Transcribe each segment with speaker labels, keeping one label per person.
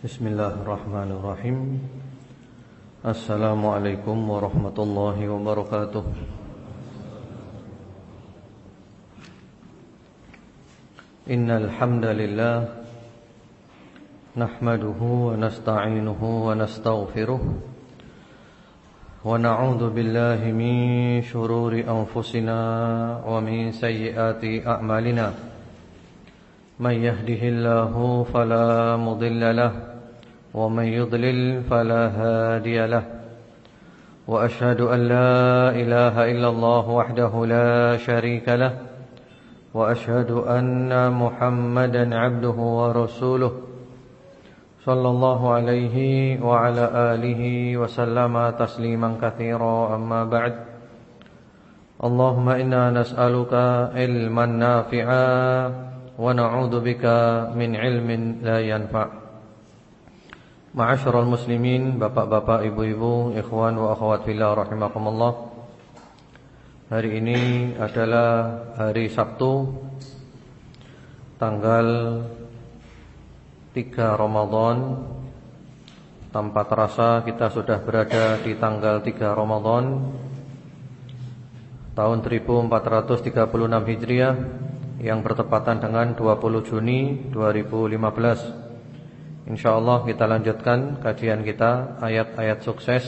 Speaker 1: Bismillahirrahmanirrahim. Assalamualaikum warahmatullahi wabarakatuh. Innal alhamdulillah. nahmaduhu wa nasta'inuhu wa nastaghfiruh wa billahi min shururi anfusina wa min sayyiati a'malina. May yahdihillahu fala ومن يضلل فلا هادي له. وأشهد أن لا إله إلا الله وحده لا شريك له. وأشهد أن محمدا عبده ورسوله. صلى الله عليه وعلى آله وسلم تسليما كثيرا. أما بعد اللهم إنا نسألك علما نافعا ونعوذ بك من علم لا ينفع. Ma'asyiral muslimin, bapak-bapak, ibu-ibu, ikhwan wa akhwat fillah rahimakumullah. Hari ini adalah hari Sabtu tanggal 3 Ramadan. Tanpa terasa kita sudah berada di tanggal 3 Ramadan tahun 1436 Hijriah yang bertepatan dengan 20 Juni 2015. InsyaAllah kita lanjutkan kajian kita ayat-ayat sukses.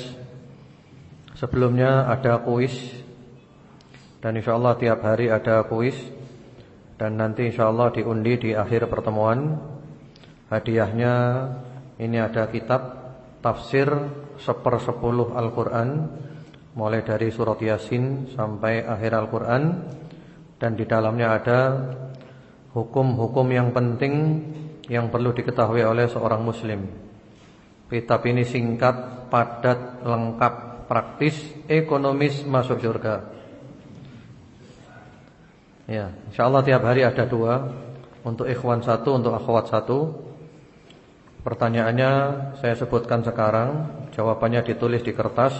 Speaker 1: Sebelumnya ada kuis Dan insyaAllah tiap hari ada kuis Dan nanti insyaAllah diundi di akhir pertemuan. Hadiahnya ini ada kitab Tafsir sepersepuluh Al-Quran Mulai dari surat Yasin sampai akhir Al-Quran. Dan di dalamnya ada Hukum-hukum yang penting yang perlu diketahui oleh seorang muslim. Kitab ini singkat, padat, lengkap, praktis, ekonomis masuk surga. Ya, insyaallah tiap hari ada dua untuk ikhwan satu, untuk akhwat satu. Pertanyaannya saya sebutkan sekarang, jawabannya ditulis di kertas,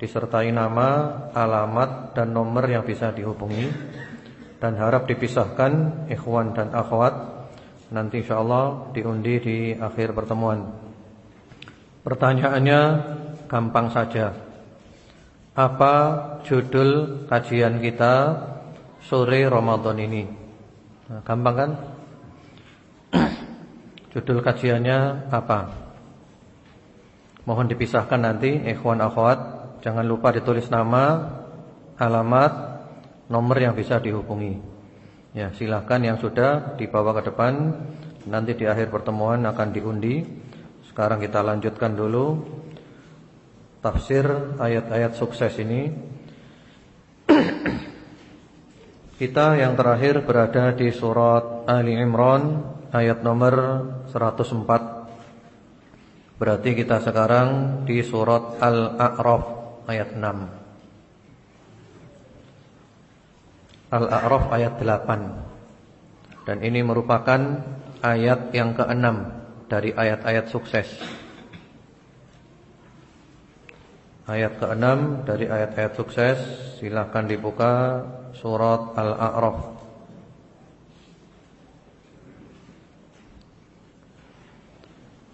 Speaker 1: disertai nama, alamat dan nomor yang bisa dihubungi dan harap dipisahkan ikhwan dan akhwat Nanti insya Allah diundi di akhir pertemuan. Pertanyaannya gampang saja. Apa judul kajian kita sore Ramadan ini? Nah, Gampang kan? judul kajiannya apa? Mohon dipisahkan nanti Ikhwan akhwat. Jangan lupa ditulis nama Alamat Nomor yang bisa dihubungi Ya, silahkan yang sudah dibawa ke depan. Nanti di akhir pertemuan akan diundi. Sekarang kita lanjutkan dulu Tafsir ayat-ayat sukses ini. Kita yang terakhir berada di surat Ali Imran Ayat nomor 104 Berarti kita sekarang di surat Al-A'raf Ayat 6 Al-A'raf ayat 8 Dan ini merupakan ayat yang keenam Dari ayat-ayat sukses. Ayat keenam dari ayat-ayat sukses Silahkan dibuka surat Al-A'raf.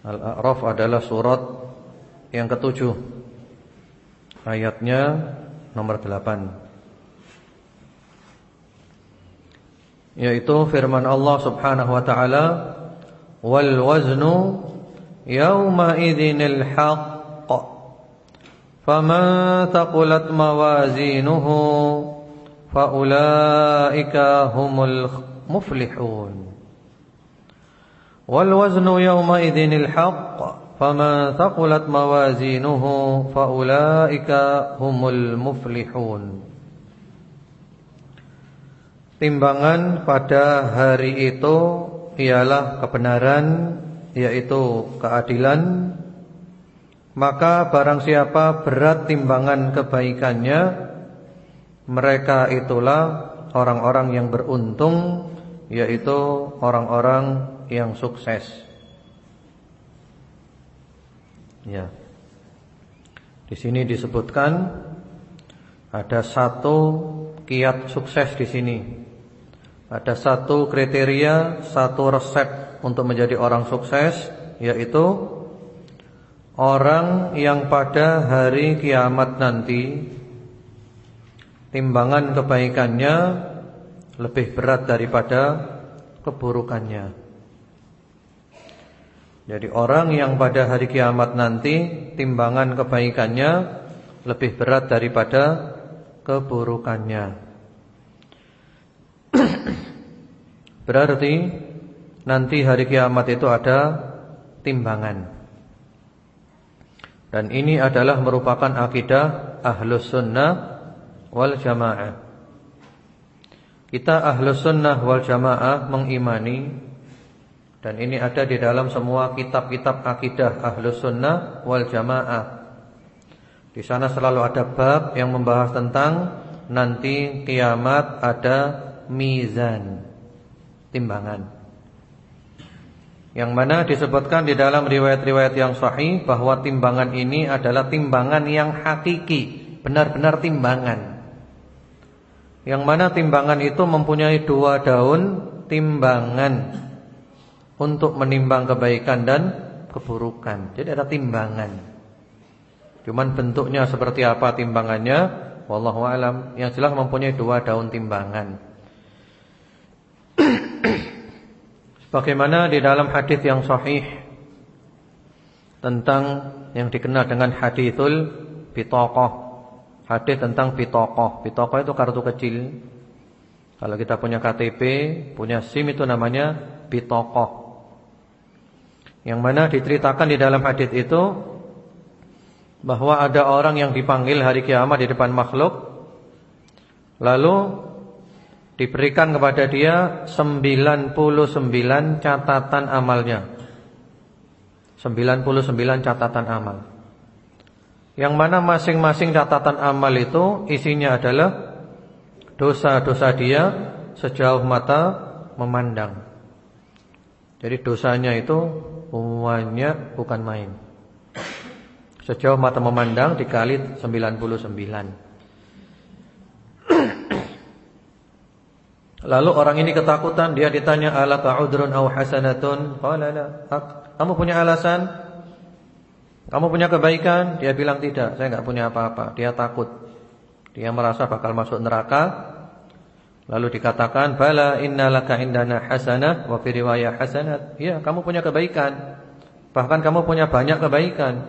Speaker 1: Al-A'raf adalah surat yang ketujuh. Ayatnya nomor delapan yaitu firman Allah Subhanahu wa taala wal waznu yawma idzinil haqq faman taqulat mawazinuhu faulaika humul muflihun wal waznu yawma idzinil haqq faman taqulat mawazinuhu faulaika humul muflihun Timbangan pada hari itu ialah kebenaran yaitu keadilan. Maka barang siapa berat timbangan kebaikannya mereka itulah orang-orang yang beruntung yaitu orang-orang yang sukses. Ya. Di sini disebutkan ada satu kiat sukses di sini ada satu kriteria, satu resep untuk menjadi orang sukses yaitu orang yang pada hari kiamat nanti timbangan kebaikannya lebih berat daripada keburukannya. Jadi orang yang pada hari kiamat nanti timbangan kebaikannya lebih berat daripada keburukannya. Berarti nanti hari kiamat itu ada timbangan. Dan ini adalah merupakan akidah ahlus sunnah wal jamaah. Kita ahlus sunnah wal jamaah mengimani dan ini ada di dalam semua kitab-kitab akidah ahlus sunnah wal jamaah. Di sana selalu ada bab yang membahas tentang nanti kiamat ada mizan, timbangan. Yang mana disebutkan di dalam riwayat-riwayat yang sahih bahwa timbangan ini adalah timbangan yang hakiki, benar-benar timbangan. Yang mana timbangan itu mempunyai dua daun timbangan untuk menimbang kebaikan dan keburukan. Jadi ada timbangan. Cuman bentuknya seperti apa timbangannya, wallahu alam. Yang jelas mempunyai dua daun timbangan. Bagaimana di dalam hadis yang sahih tentang yang dikenal dengan hadithul bitaqah. Hadis tentang bitaqah. Bitaqah itu kartu kecil. Kalau kita punya KTP, punya SIM itu namanya bitaqah. Yang mana diceritakan di dalam hadis itu bahwa ada orang yang dipanggil hari kiamat di depan makhluk lalu Diberikan kepada dia 99 catatan amalnya. 99 catatan amal. Yang mana masing-masing catatan amal itu Isinya adalah Dosa-dosa dia Sejauh mata memandang. Jadi dosanya itu Semuanya bukan main. Sejauh mata memandang Dikali 99 Lalu orang ini ketakutan, dia ditanya ala ta'udrun aw hasanatun? Qala la. Kamu punya alasan? Kamu punya kebaikan? Dia bilang tidak, saya enggak punya apa-apa. Dia takut. Dia merasa bakal masuk neraka. Lalu dikatakan, "Bala innalaka indana hasanah wa fi riwayah hasanat." Ya, kamu punya kebaikan. Bahkan kamu punya banyak kebaikan.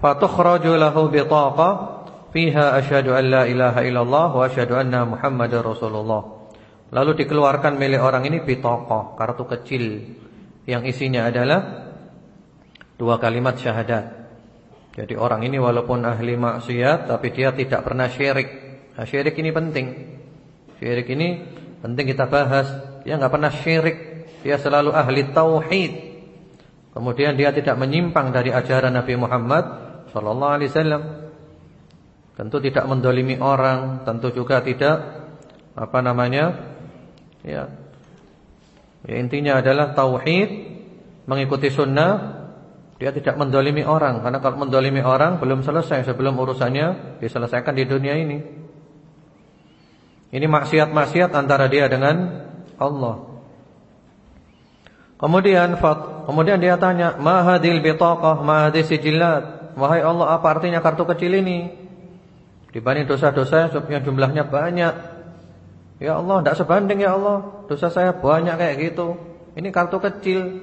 Speaker 1: Fatukhraju lahu bitaqah fiha asyhadu an la ilaha illallah wa asyhadu anna muhammadar rasulullah. Lalu dikeluarkan milik orang ini bitokoh kartu kecil yang isinya adalah dua kalimat syahadat. Jadi orang ini walaupun ahli maksiat tapi dia tidak pernah syirik. Nah, syirik ini penting. Syirik ini penting kita bahas. Dia nggak pernah syirik. Dia selalu ahli tauhid. Kemudian dia tidak menyimpang dari ajaran Nabi Muhammad sallallahu alaihi wasallam. Tentu tidak mendolimi orang, tentu juga tidak apa namanya? Ya. ya intinya adalah tauhid, mengikuti sunnah, dia tidak mendolimi orang karena kalau mendolimi orang belum selesai sebelum urusannya diselesaikan di dunia ini. Ini maksiat-maksiat antara dia dengan Allah. Kemudian kemudian dia tanya, "Ma hadil bitaqah, sijillat?" Wahai Allah, apa artinya kartu kecil ini? Dibanding dosa-dosa yang jumlahnya banyak. Ya Allah, tidak sebanding ya Allah. Dosa saya banyak kayak gitu. Ini kartu kecil.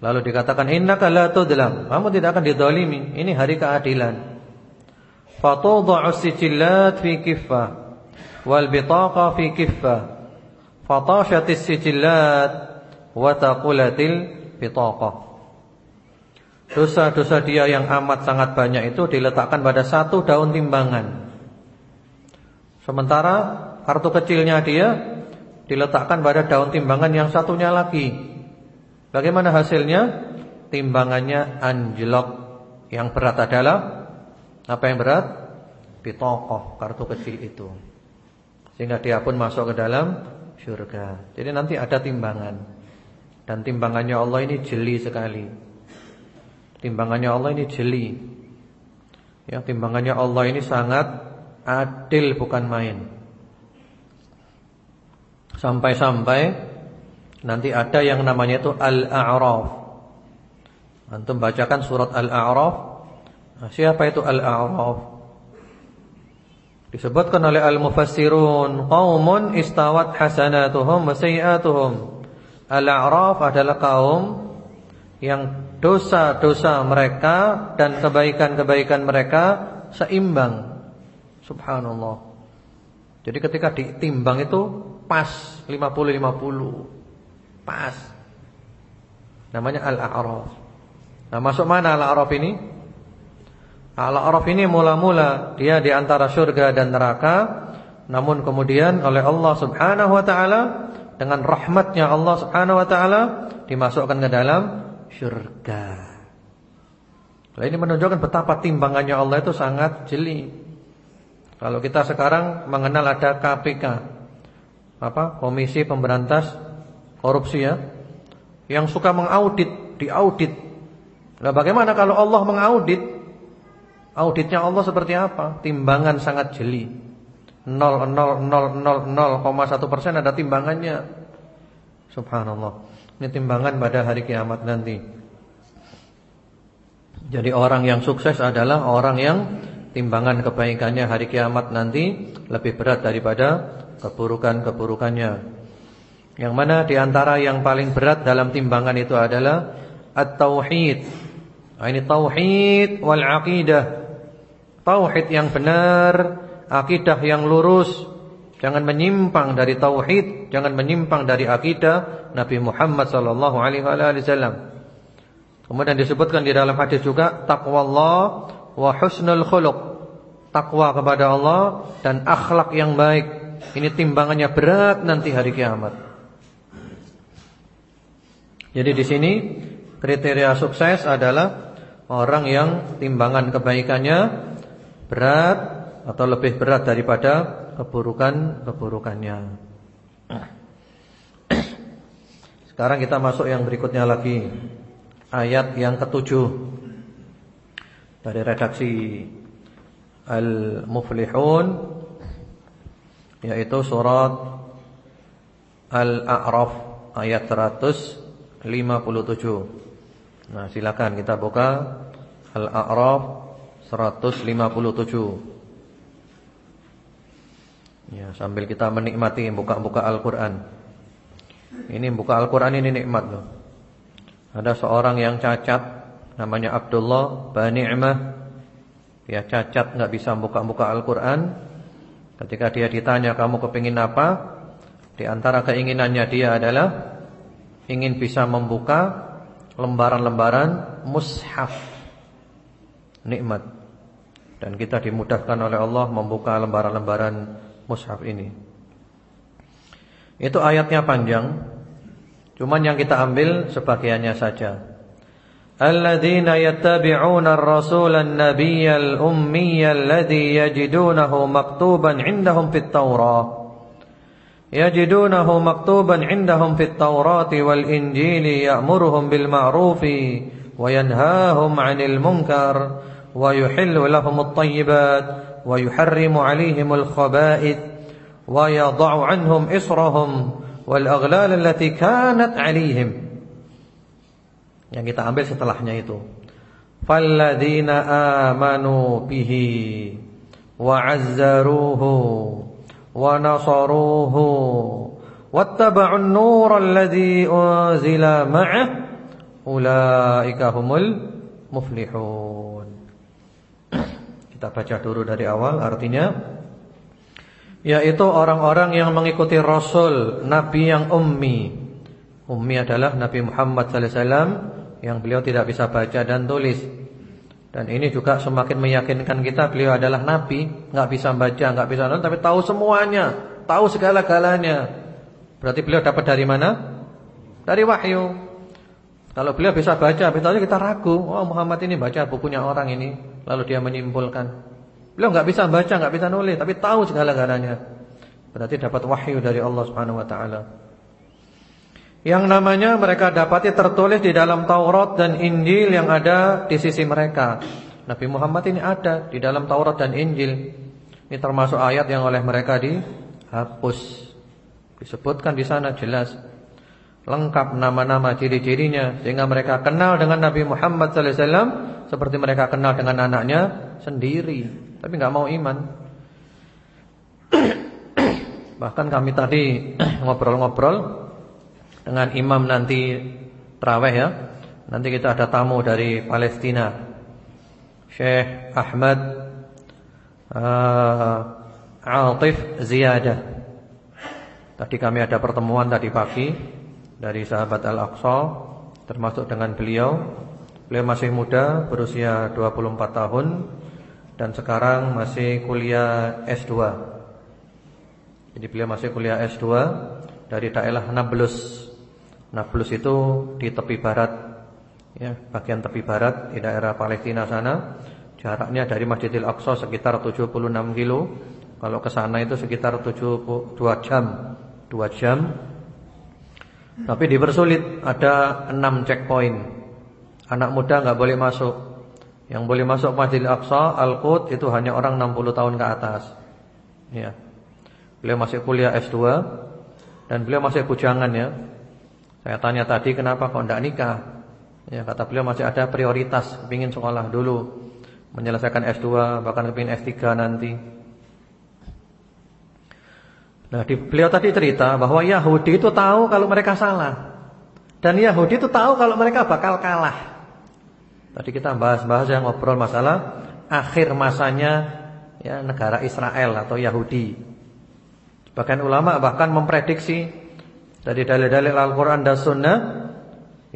Speaker 1: Lalu dikatakan Innaka la tudlam. Kamu tidak akan didolimi. Ini hari keadilan. Fatudu'u sijillat fi kiffah Wal bitaqa fi kiffah Fatashatis sijillat Wataqulatil bitaqah Dosa-dosa dia yang amat sangat banyak itu diletakkan pada satu daun timbangan. Sementara kartu kecilnya dia diletakkan pada daun timbangan yang satunya lagi. Bagaimana hasilnya? Timbangannya anjlok. Yang berat adalah apa yang berat? Pitokoh kartu kecil itu. Sehingga dia pun masuk ke dalam surga. Jadi nanti ada timbangan. Dan timbangannya Allah ini jeli sekali. Timbangannya Allah ini jeli. Ya, timbangannya Allah ini sangat adil bukan main. Sampai-sampai Nanti ada yang namanya itu Al-A'raf. Antum bacakan surat Al-A'raf. Nah, siapa itu Al-A'raf? Disebutkan oleh al-mufassirun, qaumun istawat hasanatuhum wa sayiatuhum. Al-A'raf adalah kaum yang dosa-dosa mereka dan kebaikan-kebaikan mereka seimbang. Subhanallah. Jadi ketika ditimbang itu pas 50-50. Pas. Namanya Al-A'raf. Nah, masuk mana Al-A'raf ini? Al-A'raf ini mula-mula dia di antara surga dan neraka, namun kemudian oleh Allah Subhanahu wa taala dengan rahmatnya Allah Subhanahu wa taala dimasukkan ke dalam surga. Nah, ini menunjukkan betapa timbangannya Allah itu sangat jeli. Kalau kita sekarang mengenal ada KPK, apa? Komisi Pemberantas Korupsi ya, yang suka mengaudit, diaudit. Nah, bagaimana kalau Allah mengaudit? Auditnya Allah seperti apa? Timbangan sangat jeli. 0,0000,1% ada timbangannya. Subhanallah. Ini timbangan pada hari kiamat nanti. Jadi orang yang sukses adalah orang yang timbangan kebaikannya hari kiamat nanti lebih berat daripada keburukan-keburukannya. Yang mana di antara yang paling berat dalam timbangan itu adalah at-tauhid. Nah, ini tauhid wal aqidah tauhid yang benar, akidah yang lurus, jangan menyimpang dari tauhid, jangan menyimpang dari akidah Nabi Muhammad sallallahu alaihi wasallam. Kemudian disebutkan di dalam hadis juga taqwallah wa husnul khuluq. Takwa kepada Allah dan akhlak yang baik. Ini timbangannya berat nanti hari kiamat. Jadi di sini kriteria sukses adalah orang yang timbangan kebaikannya berat atau lebih berat daripada keburukan-keburukannya. Sekarang kita masuk yang berikutnya lagi. Ayat yang ketujuh dari redaksi Al-Muflihun yaitu surat Al-A'raf ayat 157. Nah, silakan kita buka Al-A'raf 157 Ya, sambil kita menikmati buka-buka Al-Qur'an. Ini buka Al-Qur'an ini nikmat loh. Ada seorang yang cacat namanya Abdullah Bani'mah. Dia cacat nggak bisa buka-buka Al-Qur'an. Ketika dia ditanya, "Kamu kepingin apa?" Di antara keinginannya dia adalah ingin bisa membuka lembaran-lembaran mushaf. Nikmat. Dan kita dimudahkan oleh Allah membuka lembaran-lembaran mushaf ini. Itu ayatnya panjang. Cuman yang kita ambil sebagiannya saja. Alladzina yattabi'una ar-rasul nabiyyal ummiyyal ladzi yajidunahu maktuban 'indahum fit Taurah. Yajidunahu maktuban 'indahum fit Taurah wal Injil ya'muruhum bil ma'rufi wa yanhahum 'anil munkar wa yuhillu lahum at-tayyibat ويحرم عليهم الخبائث ويضع عنهم إصرهم والأغلال التي كانت عليهم. يعني kita ambil setelahnya itu. فالذين آمنوا به وعزروه ونصروه واتبعوا النور الذي أنزل معه أولئك هم المفلحون. Kita baca dulu dari awal artinya yaitu orang-orang yang mengikuti Rasul Nabi yang ummi. Ummi adalah Nabi Muhammad sallallahu alaihi yang beliau tidak bisa baca dan tulis. Dan ini juga semakin meyakinkan kita beliau adalah nabi, nggak bisa baca, nggak bisa nulis tapi tahu semuanya, tahu segala-galanya. Berarti beliau dapat dari mana? Dari wahyu. Kalau beliau bisa baca, bisa kita ragu, oh Muhammad ini baca bukunya orang ini. Lalu dia menyimpulkan. Beliau nggak bisa baca, nggak bisa nulis, tapi tahu segala-galanya. Berarti dapat wahyu dari Allah Subhanahu wa taala. Yang namanya mereka dapati tertulis di dalam Taurat dan Injil yang ada di sisi mereka. Nabi Muhammad ini ada di dalam Taurat dan Injil. Ini termasuk ayat yang oleh mereka dihapus. Disebutkan di sana jelas. Lengkap nama-nama ciri-cirinya sehingga mereka kenal dengan Nabi Muhammad sallallahu alaihi wasallam seperti mereka kenal dengan anaknya sendiri, tapi nggak mau iman. Bahkan kami tadi ngobrol-ngobrol dengan imam nanti terawih ya. Nanti kita ada tamu dari Palestina. Syekh Ahmad uh, Atif Ziyadah. Tadi kami ada pertemuan tadi pagi dari sahabat Al-Aqsa termasuk dengan beliau. Beliau masih muda, berusia 24 tahun dan sekarang masih kuliah S2. Jadi beliau masih kuliah S2 dari daerah Nablus. Nablus itu di tepi barat ya, bagian tepi barat di daerah Palestina sana. Jaraknya dari Masjidil Aqsa sekitar 76 kilo. Kalau ke sana itu sekitar 7 2 jam. 2 jam tapi dipersulit ada enam checkpoint. Anak muda nggak boleh masuk. Yang boleh masuk Masjidil Aqsa Al-Quds itu hanya orang 60 tahun ke atas. Ya. Beliau masih kuliah S2 dan beliau masih bujangan ya. Saya tanya tadi kenapa kok enggak nikah? Ya, kata beliau masih ada prioritas, kepingin sekolah dulu, menyelesaikan S2, bahkan kepingin S3 nanti. Nah, di, beliau tadi cerita bahwa Yahudi itu tahu kalau mereka salah. Dan Yahudi itu tahu kalau mereka bakal kalah. Tadi kita bahas-bahas yang ngobrol masalah akhir masanya ya negara Israel atau Yahudi. Bahkan ulama bahkan memprediksi dari dalil-dalil Al-Qur'an dan Sunnah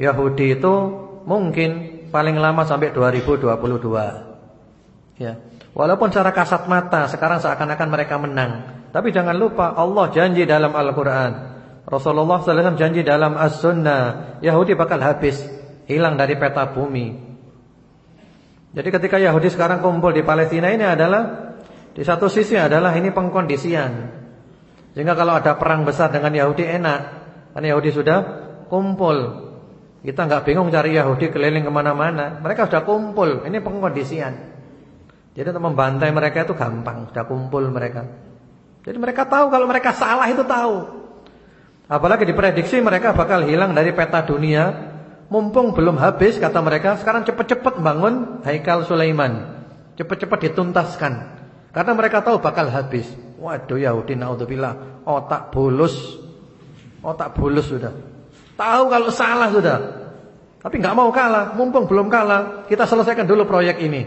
Speaker 1: Yahudi itu mungkin paling lama sampai 2022. Ya. Walaupun secara kasat mata sekarang seakan-akan mereka menang. Tapi jangan lupa Allah janji dalam Al-Quran. Rasulullah SAW janji dalam As-Sunnah Yahudi bakal habis Hilang dari peta bumi. Jadi ketika Yahudi sekarang kumpul di Palestina ini adalah Di satu sisi adalah ini pengkondisian. Sehingga kalau ada perang besar dengan Yahudi enak. Karena Yahudi sudah kumpul. Kita nggak bingung cari Yahudi keliling ke mana-mana. Mereka sudah kumpul. Ini pengkondisian. Jadi untuk membantai mereka itu gampang. Sudah kumpul mereka jadi mereka tahu kalau mereka salah itu tahu. Apalagi diprediksi mereka bakal hilang dari peta dunia. Mumpung belum habis kata mereka, sekarang cepat-cepat bangun Haikal Sulaiman. Cepat-cepat dituntaskan. Karena mereka tahu bakal habis. Waduh Yahudi naudzubillah, otak bulus. Otak bulus sudah. Tahu kalau salah sudah. Tapi nggak mau kalah, mumpung belum kalah, kita selesaikan dulu proyek ini.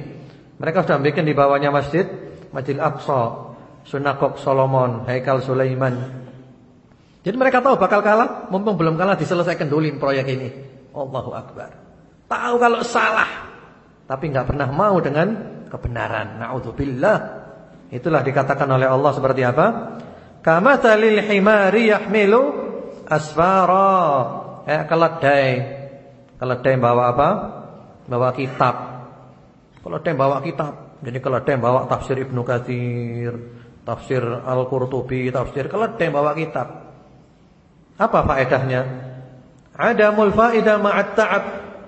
Speaker 1: Mereka sudah bikin di bawahnya masjid, Masjid Aqsa. Sunakok Solomon, Haikal Sulaiman. Jadi mereka tahu bakal kalah, mumpung belum kalah diselesaikan dulu proyek ini. Allahu Akbar. Tahu kalau salah, tapi nggak pernah mau dengan kebenaran. Nauzubillah. Itulah dikatakan oleh Allah seperti apa? Kama talil himari yahmilu asfara. Ya, keledai. Keledai bawa apa? Bawa kitab. Keledai bawa kitab. Jadi keledai bawa tafsir Ibnu Katsir, Tafsir Al-Qurtubi, tafsir keledai bawa kitab. Apa faedahnya? Adamul faedah ma'at ta'ab.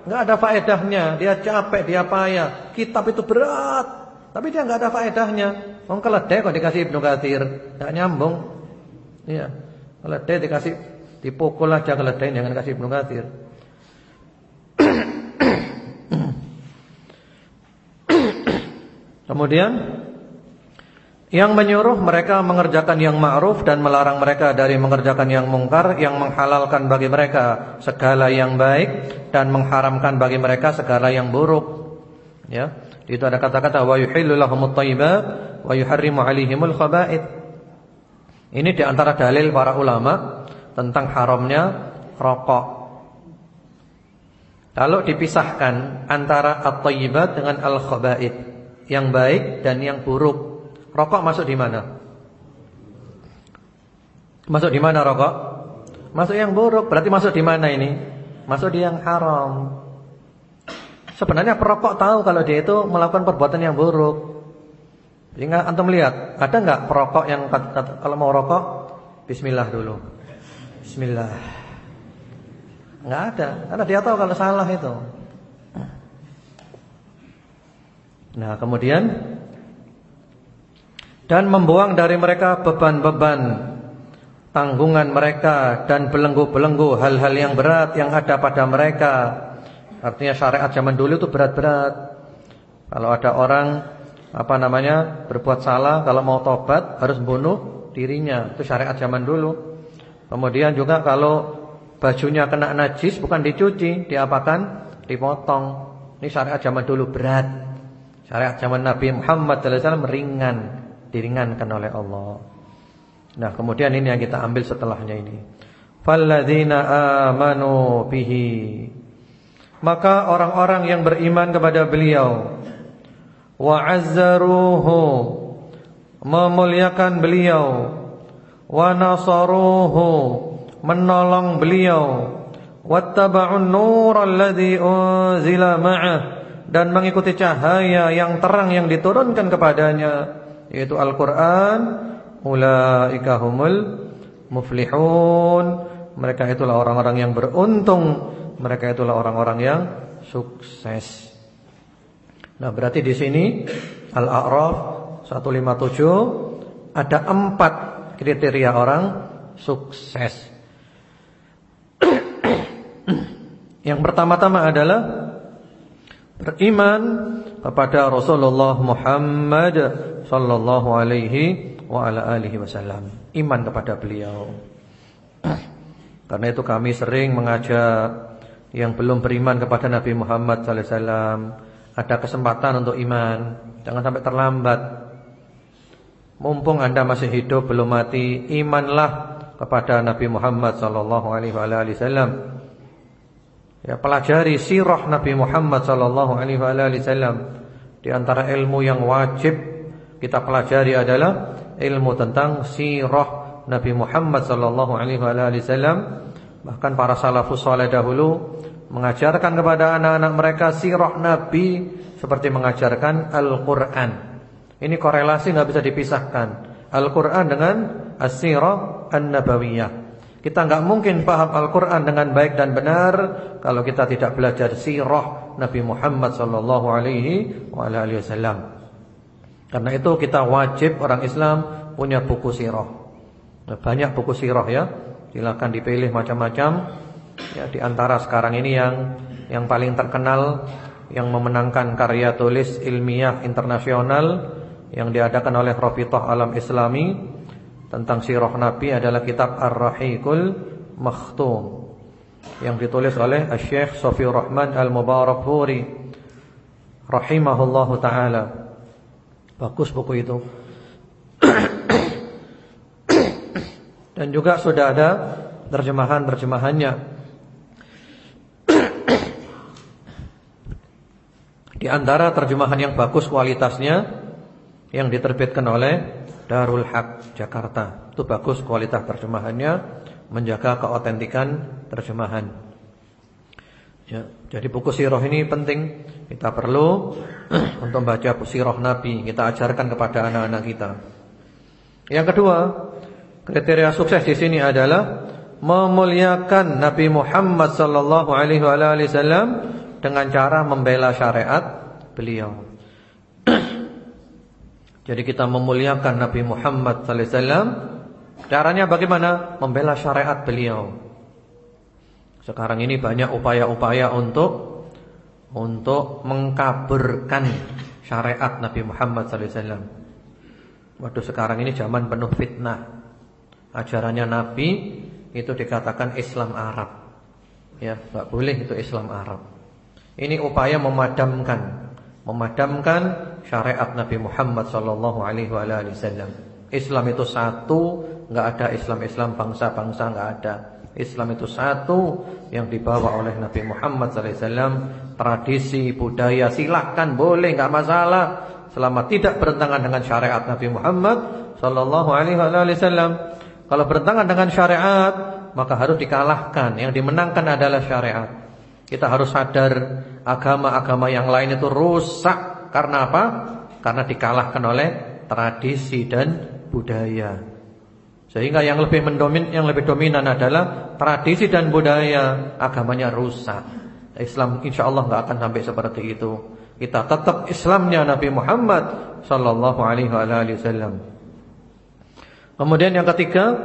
Speaker 1: Enggak ada faedahnya, dia capek, dia payah. Kitab itu berat, tapi dia enggak ada faedahnya. Wong keledai kok dikasih Ibnu Katsir, enggak nyambung. Iya. Keledai dikasih dipukul aja keledai jangan kasih Ibnu Katsir. Kemudian yang menyuruh mereka mengerjakan yang ma'ruf dan melarang mereka dari mengerjakan yang mungkar Yang menghalalkan bagi mereka segala yang baik Dan mengharamkan bagi mereka segala yang buruk Ya, itu ada kata-kata wa yuhillu lahumut thayyibat wa yuharrimu 'alaihimul khaba'ith. Ini di antara dalil para ulama tentang haramnya rokok. Kalau dipisahkan antara at-thayyibat dengan al-khaba'ith, yang baik dan yang buruk. Rokok masuk di mana? Masuk di mana rokok? Masuk yang buruk. Berarti masuk di mana ini? Masuk di yang haram. Sebenarnya perokok tahu kalau dia itu melakukan perbuatan yang buruk. Sehingga antum lihat, ada nggak perokok yang kalau mau rokok bismillah dulu. Bismillah. Nggak ada, karena dia tahu kalau salah itu. Nah, kemudian dan membuang dari mereka beban-beban tanggungan mereka dan belenggu-belenggu hal-hal yang berat yang ada pada mereka. Artinya syariat zaman dulu itu berat-berat. Kalau ada orang apa namanya berbuat salah, kalau mau tobat harus bunuh dirinya. Itu syariat zaman dulu. Kemudian juga kalau bajunya kena najis bukan dicuci, diapakan? Dipotong. Ini syariat zaman dulu berat. Syariat zaman Nabi Muhammad SAW ringan, diringankan oleh Allah. Nah, kemudian ini yang kita ambil setelahnya ini. Falladzina amanu bihi. Maka orang-orang yang beriman kepada beliau wa azzaruhu memuliakan beliau wa nasaruhu menolong beliau wattaba'un nur alladhi unzila ma'ah dan mengikuti cahaya yang terang yang diturunkan kepadanya yaitu Al-Qur'an ulaika humul muflihun. Mereka itulah orang-orang yang beruntung. Mereka itulah orang-orang yang sukses. Nah berarti di sini Al-A'raf 157 ada empat kriteria orang sukses. Yang pertama-tama adalah beriman kepada Rasulullah Muhammad sallallahu alaihi wa ala alihi wasallam. Iman kepada beliau. Karena itu kami sering mengajak yang belum beriman kepada Nabi Muhammad sallallahu alaihi wasallam ada kesempatan untuk iman. Jangan sampai terlambat. Mumpung Anda masih hidup belum mati, imanlah kepada Nabi Muhammad sallallahu alaihi wasallam. Ya, pelajari sirah Nabi Muhammad sallallahu alaihi wasallam. Di antara ilmu yang wajib kita pelajari adalah ilmu tentang sirah Nabi Muhammad sallallahu alaihi wasallam bahkan para salafus saleh dahulu mengajarkan kepada anak-anak mereka sirah Nabi seperti mengajarkan Al-Qur'an. Ini korelasi nggak bisa dipisahkan. Al-Qur'an dengan as-sirah an-nabawiyah. Kita nggak mungkin paham Al-Qur'an dengan baik dan benar kalau kita tidak belajar sirah Nabi Muhammad sallallahu alaihi wasallam. Karena itu kita wajib orang Islam punya buku sirah. Banyak buku sirah ya. Silakan dipilih macam-macam. Ya, di antara sekarang ini yang yang paling terkenal yang memenangkan karya tulis ilmiah internasional yang diadakan oleh Rafithah Alam Islami tentang sirah Nabi adalah kitab Ar-Rahiqul Makhtum yang ditulis oleh Syekh Sofiur Rahman Al-Mubarakfuri rahimahullahu taala. Bagus buku itu. Dan juga sudah ada terjemahan-terjemahannya. Di antara terjemahan yang bagus kualitasnya yang diterbitkan oleh Darul Haq Jakarta. Itu bagus kualitas terjemahannya, menjaga keautentikan terjemahan. Ya, jadi buku sirah ini penting. Kita perlu untuk membaca sirah Nabi. Kita ajarkan kepada anak-anak kita. Yang kedua, kriteria sukses di sini adalah memuliakan Nabi Muhammad sallallahu alaihi wasallam dengan cara membela syariat beliau. Jadi kita memuliakan Nabi Muhammad sallallahu alaihi wasallam caranya bagaimana? Membela syariat beliau. Sekarang ini banyak upaya-upaya untuk untuk mengkaburkan syariat Nabi Muhammad SAW. Waduh sekarang ini zaman penuh fitnah. Ajarannya Nabi itu dikatakan Islam Arab. Ya, nggak boleh itu Islam Arab. Ini upaya memadamkan, memadamkan syariat Nabi Muhammad sallallahu alaihi wasallam. Islam itu satu, nggak ada Islam-Islam bangsa-bangsa nggak ada. Islam itu satu yang dibawa oleh Nabi Muhammad SAW Tradisi, budaya silahkan boleh nggak masalah. Selama tidak bertentangan dengan syariat Nabi Muhammad Sallallahu alaihi wasallam. Kalau bertentangan dengan syariat Maka harus dikalahkan. Yang dimenangkan adalah syariat. Kita harus sadar Agama-agama yang lain itu rusak Karena apa? Karena dikalahkan oleh tradisi dan budaya sehingga yang lebih mendomin, yang lebih dominan adalah tradisi dan budaya agamanya rusak. Islam insya Allah nggak akan sampai seperti itu. Kita tetap Islamnya Nabi Muhammad sallallahu alaihi wasallam. Kemudian yang ketiga,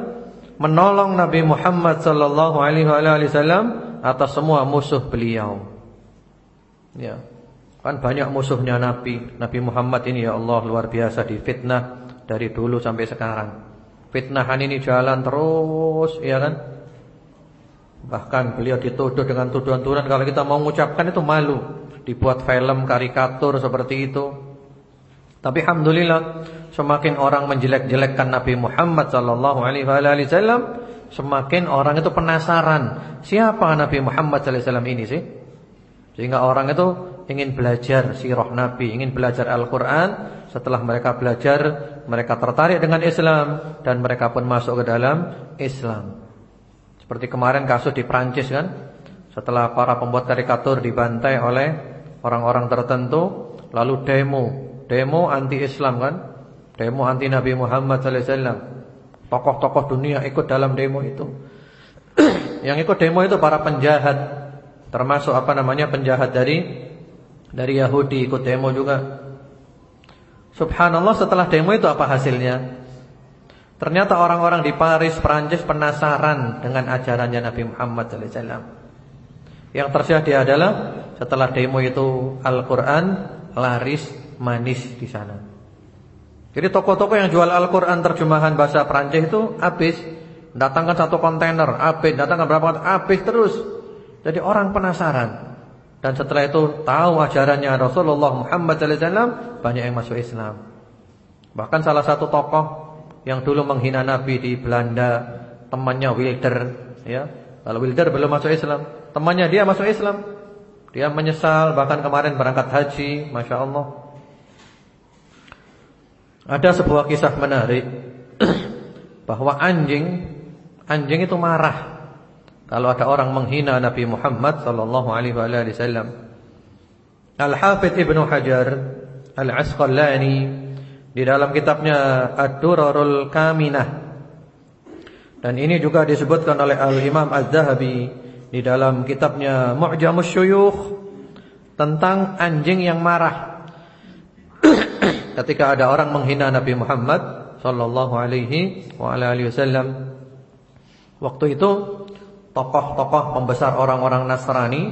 Speaker 1: menolong Nabi Muhammad sallallahu alaihi wasallam atas semua musuh beliau. Ya. Kan banyak musuhnya Nabi. Nabi Muhammad ini ya Allah luar biasa difitnah dari dulu sampai sekarang. Fitnahan ini jalan terus, ya kan? Bahkan beliau dituduh dengan tuduhan-tuduhan kalau kita mau mengucapkan itu malu. Dibuat film karikatur seperti itu. Tapi alhamdulillah semakin orang menjelek-jelekkan Nabi Muhammad wasallam, semakin orang itu penasaran, siapa Nabi Muhammad wasallam ini sih? Sehingga orang itu ingin belajar sirah Nabi, ingin belajar Al-Qur'an, setelah mereka belajar, mereka tertarik dengan Islam dan mereka pun masuk ke dalam Islam. Seperti kemarin kasus di Prancis kan, setelah para pembuat karikatur dibantai oleh orang-orang tertentu, lalu demo Demo anti-Islam kan? Demo anti Nabi Muhammad wasallam. Tokoh-tokoh dunia ikut dalam demo itu. Yang ikut demo itu para penjahat, termasuk apa namanya penjahat dari dari Yahudi ikut demo juga. Subhanallah setelah demo itu apa hasilnya? Ternyata orang-orang di Paris, Prancis penasaran dengan ajarannya Nabi Muhammad sallallahu alaihi wasallam. Yang terjadi adalah setelah demo itu Al-Qur'an laris manis di sana. Jadi toko-toko yang jual Al-Quran terjemahan bahasa Prancis itu habis. Datangkan satu kontainer, habis. Datangkan berapa, habis terus. Jadi orang penasaran. Dan setelah itu tahu ajarannya Rasulullah Muhammad SAW, banyak yang masuk Islam. Bahkan salah satu tokoh yang dulu menghina Nabi di Belanda, temannya Wilder, ya. Kalau Wilder belum masuk Islam, temannya dia masuk Islam. Dia menyesal bahkan kemarin berangkat haji, masya Allah. Ada sebuah kisah menarik bahwa anjing anjing itu marah kalau ada orang menghina Nabi Muhammad sallallahu alaihi wasallam. Al-Hafidz Ibnu Hajar Al-Asqalani di dalam kitabnya Ad-Durarul Kaminah dan ini juga disebutkan oleh Al-Imam Az-Zahabi di dalam kitabnya Mu'jamus Syuyukh tentang anjing yang marah ketika ada orang menghina Nabi Muhammad sallallahu alaihi wa alihi wasallam. Waktu itu tokoh-tokoh pembesar orang-orang Nasrani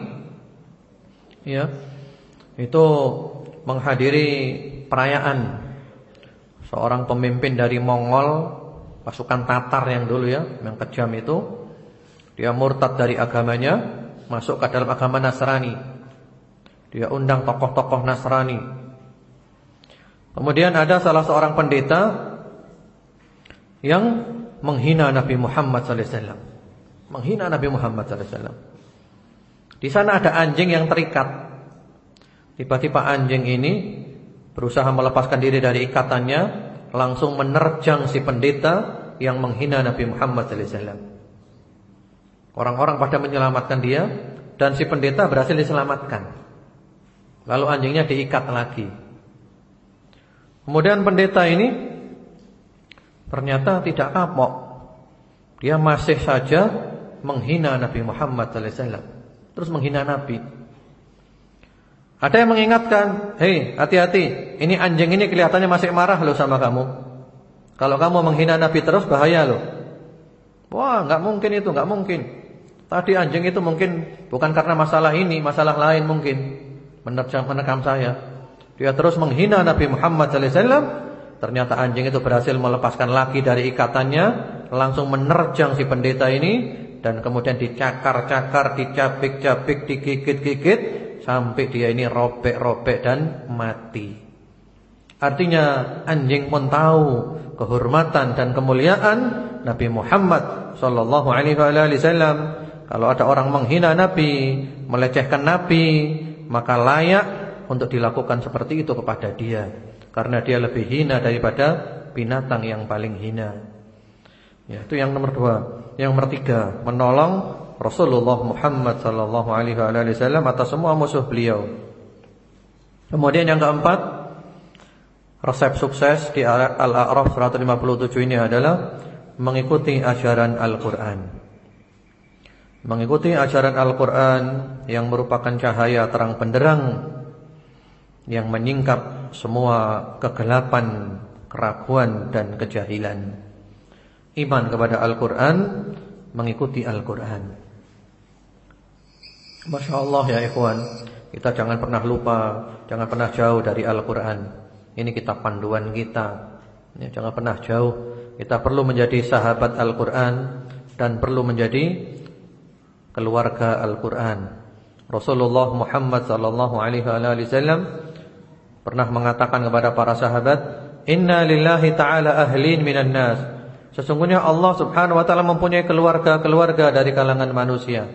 Speaker 1: ya itu menghadiri perayaan seorang pemimpin dari Mongol pasukan Tatar yang dulu ya yang kejam itu. Dia murtad dari agamanya masuk ke dalam agama Nasrani. Dia undang tokoh-tokoh Nasrani. Kemudian ada salah seorang pendeta yang menghina Nabi Muhammad SAW. Menghina Nabi Muhammad SAW. Di sana ada anjing yang terikat. Tiba-tiba anjing ini berusaha melepaskan diri dari ikatannya, langsung menerjang si pendeta yang menghina Nabi Muhammad SAW. Orang-orang pada menyelamatkan dia dan si pendeta berhasil diselamatkan. Lalu anjingnya diikat lagi. Kemudian pendeta ini ternyata tidak kapok. Dia masih saja menghina Nabi Muhammad SAW. Terus menghina Nabi. Ada yang mengingatkan, hei hati-hati, ini anjing ini kelihatannya masih marah loh sama kamu. Kalau kamu menghina Nabi terus bahaya loh. Wah, nggak mungkin itu, nggak mungkin. Tadi anjing itu mungkin bukan karena masalah ini, masalah lain mungkin menerjang menekam saya. Dia terus menghina Nabi Muhammad SAW. Ternyata anjing itu berhasil melepaskan lagi dari ikatannya, langsung menerjang si pendeta ini dan kemudian dicakar-cakar, dicapik-capik, digigit-gigit sampai dia ini robek-robek dan mati. Artinya anjing pun tahu kehormatan dan kemuliaan Nabi Muhammad sallallahu alaihi wasallam. Kalau ada orang menghina Nabi, melecehkan Nabi, maka layak untuk dilakukan seperti itu kepada dia karena dia lebih hina daripada binatang yang paling hina. Ya, itu yang nomor dua. Yang nomor tiga, menolong Rasulullah Muhammad sallallahu alaihi wasallam atas semua musuh beliau. Kemudian yang keempat, resep sukses di Al-A'raf 157 ini adalah mengikuti ajaran Al-Qur'an. Mengikuti ajaran Al-Qur'an yang merupakan cahaya terang benderang yang menyingkap semua kegelapan, keraguan dan kejahilan. Iman kepada Al-Quran Mengikuti Al-Quran. Masya Allah ya ikhwan Kita jangan pernah lupa Jangan pernah jauh dari Al-Quran. Ini kitab panduan kita. Ya, Jangan pernah jauh. Kita perlu menjadi sahabat Al-Quran Dan perlu menjadi Keluarga Al-Quran. Rasulullah Muhammad sallallahu alaihi wasallam pernah mengatakan kepada para sahabat, "Inna lillahi ta'ala ahlin minan nas." Sesungguhnya Allah Subhanahu wa taala mempunyai keluarga-keluarga dari kalangan manusia.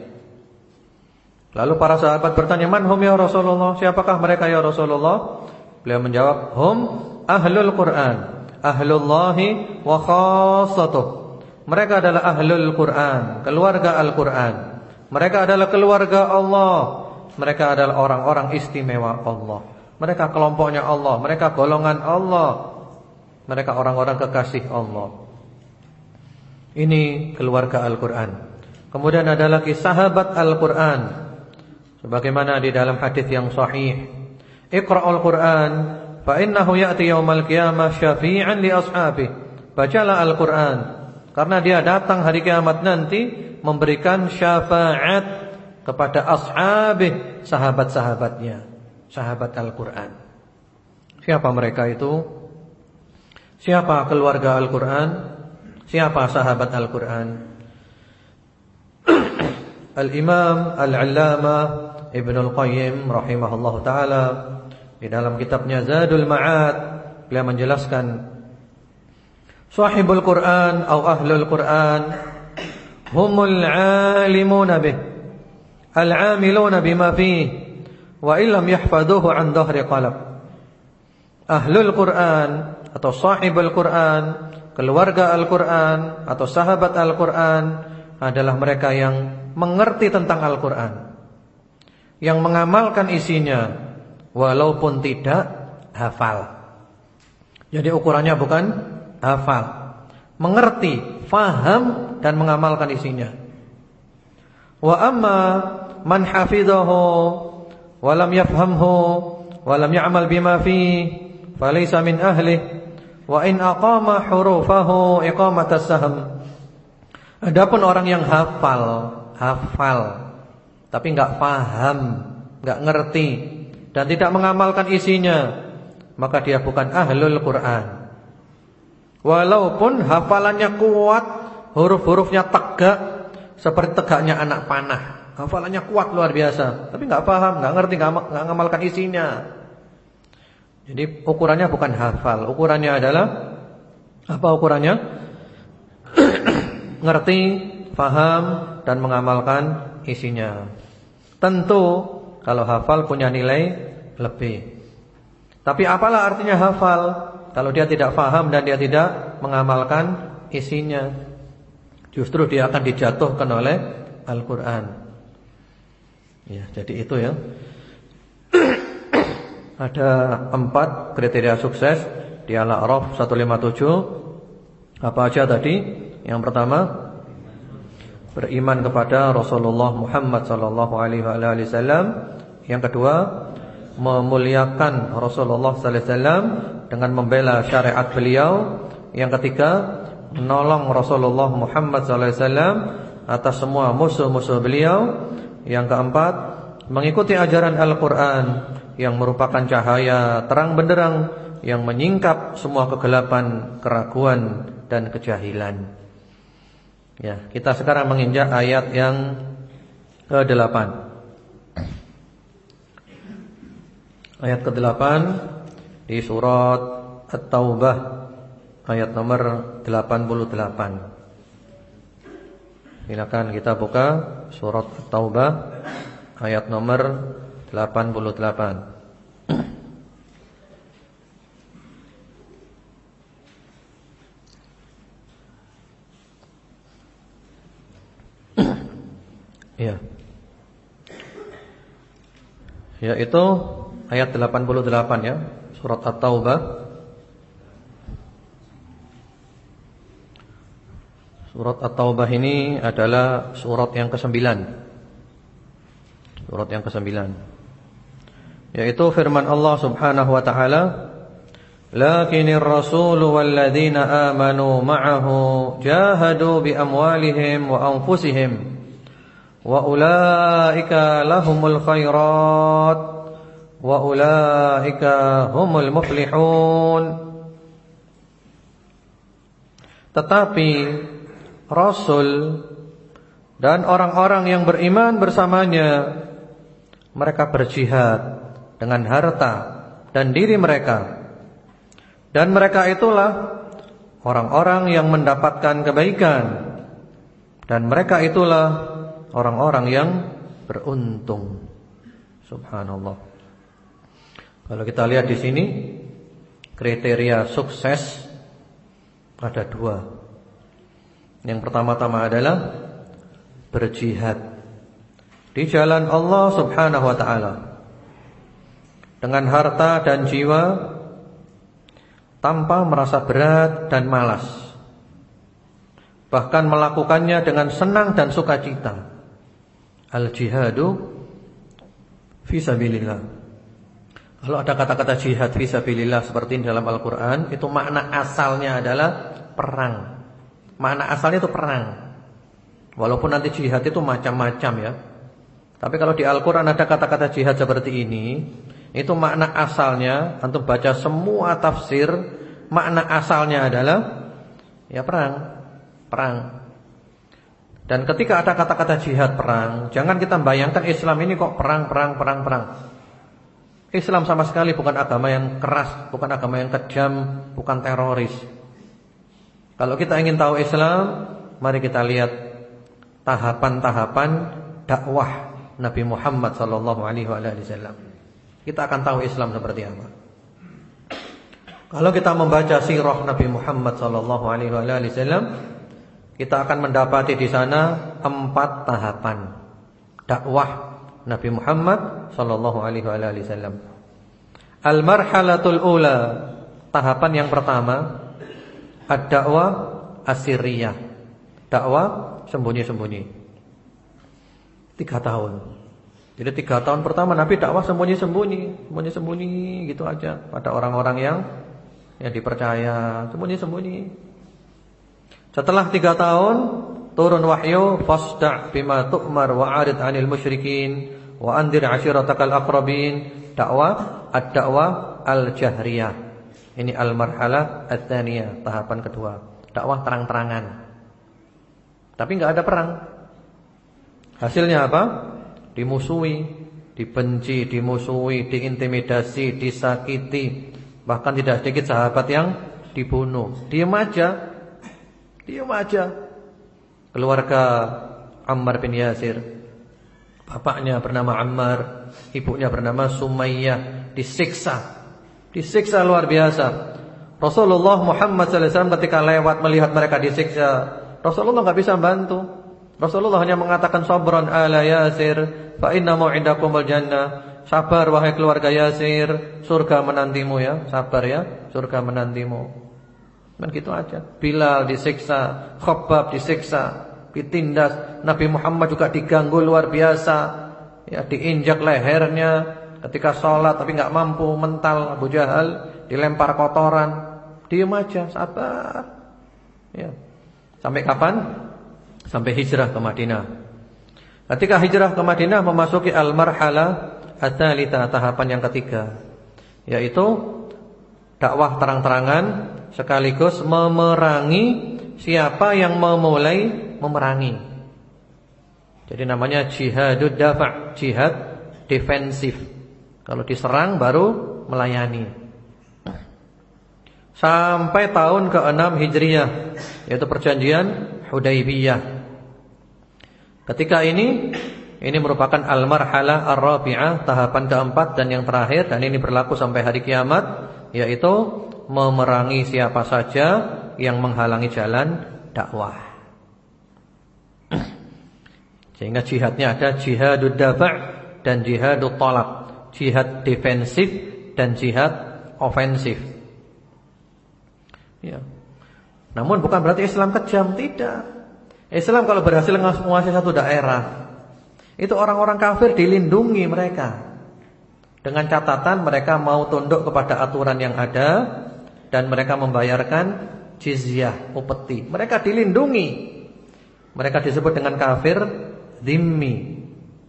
Speaker 1: Lalu para sahabat bertanya, "Man hum ya Rasulullah? Siapakah mereka ya Rasulullah?" Beliau menjawab, "Hum ahlul Quran, ahlullahi wa khassatuh." Mereka adalah ahlul Quran, keluarga Al-Quran. Mereka adalah keluarga Allah. Mereka adalah orang-orang istimewa Allah. Mereka kelompoknya Allah, mereka golongan Allah. Mereka orang-orang kekasih Allah. Ini keluarga Al-Qur'an. Kemudian ada lagi sahabat Al-Qur'an. Sebagaimana di dalam hadis yang sahih, Iqra'ul Qur'an fa innahu ya'ti yaumal qiyamah syafi'an li ashabihi. Bacalah Al-Qur'an karena dia datang hari kiamat nanti memberikan syafaat kepada ashabih sahabat-sahabatnya, sahabat Al-Qur'an. Siapa mereka itu? Siapa keluarga Al-Qur'an? Siapa sahabat Al-Qur'an? Al-Imam Al-Allamah Ibn Al-Qayyim rahimahullahu taala di dalam kitabnya Zadul Ma'ad beliau menjelaskan Sahibul Quran atau ahlul Quran humul alimuna bih al-amiluna bima fih wa illam yahfaduhu an dhahri qalb ahlul Quran atau sahibul Quran keluarga Al-Quran atau sahabat Al-Quran adalah mereka yang mengerti tentang Al-Quran. Yang mengamalkan isinya walaupun tidak hafal. Jadi ukurannya bukan hafal. Mengerti, faham dan mengamalkan isinya. Wa amma man hafizahu wa lam yafhamhu wa lam ya'mal bima fi falaysa min ahli wa in aqama hurufahu iqamatas sahm. Adapun orang yang hafal, hafal tapi enggak paham, enggak ngerti dan tidak mengamalkan isinya, maka dia bukan ahlul Quran. Walaupun hafalannya kuat, huruf-hurufnya tegak seperti tegaknya anak panah. Hafalannya kuat luar biasa, tapi nggak paham, nggak ngerti, nggak ngamalkan isinya. Jadi ukurannya bukan hafal, ukurannya adalah apa ukurannya? ngerti, paham dan mengamalkan isinya. Tentu kalau hafal punya nilai lebih. Tapi apalah artinya hafal? Kalau dia tidak faham dan dia tidak mengamalkan isinya Justru dia akan dijatuhkan oleh Al-Quran Ya, jadi itu ya Ada empat kriteria sukses Di Al-A'raf 157 Apa aja tadi? Yang pertama Beriman kepada Rasulullah Muhammad Wasallam. Yang kedua Memuliakan Rasulullah Wasallam dengan membela syariat beliau. Yang ketiga, menolong Rasulullah Muhammad SAW atas semua musuh-musuh beliau. Yang keempat, mengikuti ajaran Al-Quran yang merupakan cahaya terang benderang yang menyingkap semua kegelapan, keraguan dan kejahilan. Ya, kita sekarang menginjak ayat yang ke-8. Ayat ke-8 di surat At-Taubah ayat nomor 88. Silakan kita buka surat At-Taubah ayat nomor 88. Ya. Yaitu ayat 88 ya. Surat At-Taubah Surat At-Taubah ini adalah surat yang ke-9 Surat yang ke-9 Yaitu firman Allah subhanahu wa ta'ala Lakinir rasul walladzina amanu ma'ahu jahadu bi amwalihim wa anfusihim wa ulaika lahumul khairat wa ulaika humul muflihun. Tetapi Rasul dan orang-orang yang beriman bersamanya mereka berjihad dengan harta dan diri mereka. Dan mereka itulah orang-orang yang mendapatkan kebaikan. Dan mereka itulah orang-orang yang beruntung. Subhanallah. Kalau kita lihat di sini kriteria sukses ada dua. Yang pertama-tama adalah berjihad di jalan Allah Subhanahu wa taala dengan harta dan jiwa tanpa merasa berat dan malas bahkan melakukannya dengan senang dan sukacita. Al jihadu fi sabilillah. Kalau ada kata-kata jihad fi sabilillah seperti ini dalam Al-Qur'an itu makna asalnya adalah perang. Makna asalnya itu perang. Walaupun nanti jihad itu macam-macam ya. Tapi kalau di Al-Quran ada kata-kata jihad seperti ini Itu makna asalnya Untuk baca semua tafsir Makna asalnya adalah Ya perang Perang. Dan ketika ada kata-kata jihad perang Jangan kita bayangkan Islam ini kok perang, perang, perang, perang. Islam sama sekali bukan agama yang keras Bukan agama yang kejam Bukan teroris. Kalau kita ingin tahu Islam Mari kita lihat Tahapan-tahapan dakwah Nabi Muhammad wasallam. Kita akan tahu Islam seperti apa. Kalau kita membaca sirah Nabi Muhammad sallallahu alaihi kita akan mendapati di sana empat tahapan dakwah Nabi Muhammad sallallahu alaihi wasallam. Al-marhalatul ula, tahapan yang pertama, ad-dakwah asiriyah. Dakwah sembunyi-sembunyi. Tiga tahun. Jadi tiga tahun pertama Nabi dakwah sembunyi-sembunyi, sembunyi-sembunyi gitu aja pada orang-orang yang yang dipercaya, sembunyi-sembunyi. Setelah tiga tahun turun wahyu fasda' bima tu'mar wa 'arid 'anil musyrikin wa andir 'ashiratakal aqrabin. Dakwah ad-dakwah al-jahriyah. Ini al-marhalah ats-tsaniyah, tahapan kedua. Dakwah terang-terangan. Tapi enggak ada perang. Hasilnya apa? Dimusuhi, dibenci, dimusuhi, diintimidasi, disakiti. Bahkan tidak sedikit sahabat yang dibunuh. Diam aja. Diam aja. Keluarga Ammar bin Yasir. Bapaknya bernama Ammar, ibunya bernama Sumayyah, disiksa. Disiksa luar biasa. Rasulullah Muhammad SAW ketika lewat melihat mereka disiksa, Rasulullah nggak bisa bantu. Rasulullah hanya mengatakan sabran ala Yasir fa inna mau'idakumul jannah. Sabar wahai keluarga Yasir, surga menantimu ya. Sabar ya, surga menantimu. Dan gitu aja. Bilal disiksa, Khabbab disiksa, ditindas. Nabi Muhammad juga diganggu luar biasa. Ya, diinjak lehernya ketika sholat tapi nggak mampu mental Abu Jahal, dilempar kotoran. Diam aja, sabar. Ya. Sampai kapan? Sampai hijrah ke Madinah. Ketika hijrah ke Madinah memasuki al-marhalah ats-tsalitsah tahapan yang ketiga, yaitu dakwah terang-terangan sekaligus memerangi siapa yang memulai memerangi. Jadi namanya jihadud dafa', jihad defensif. Kalau diserang baru melayani. Sampai tahun ke-6 Hijriah yaitu perjanjian Hudaybiyah. Ketika ini ini merupakan al-marhalah ar-rabi'ah, tahapan keempat dan yang terakhir dan ini berlaku sampai hari kiamat yaitu memerangi siapa saja yang menghalangi jalan dakwah. Sehingga jihadnya ada jihadud dafa' dan jihadut talab, jihad defensif dan jihad ofensif. Ya. Namun bukan berarti Islam kejam, tidak. Islam kalau berhasil menguasai satu daerah, itu orang-orang kafir dilindungi mereka. Dengan catatan mereka mau tunduk kepada aturan yang ada dan mereka membayarkan jizyah, upeti. Mereka dilindungi. Mereka disebut dengan kafir dhimmi.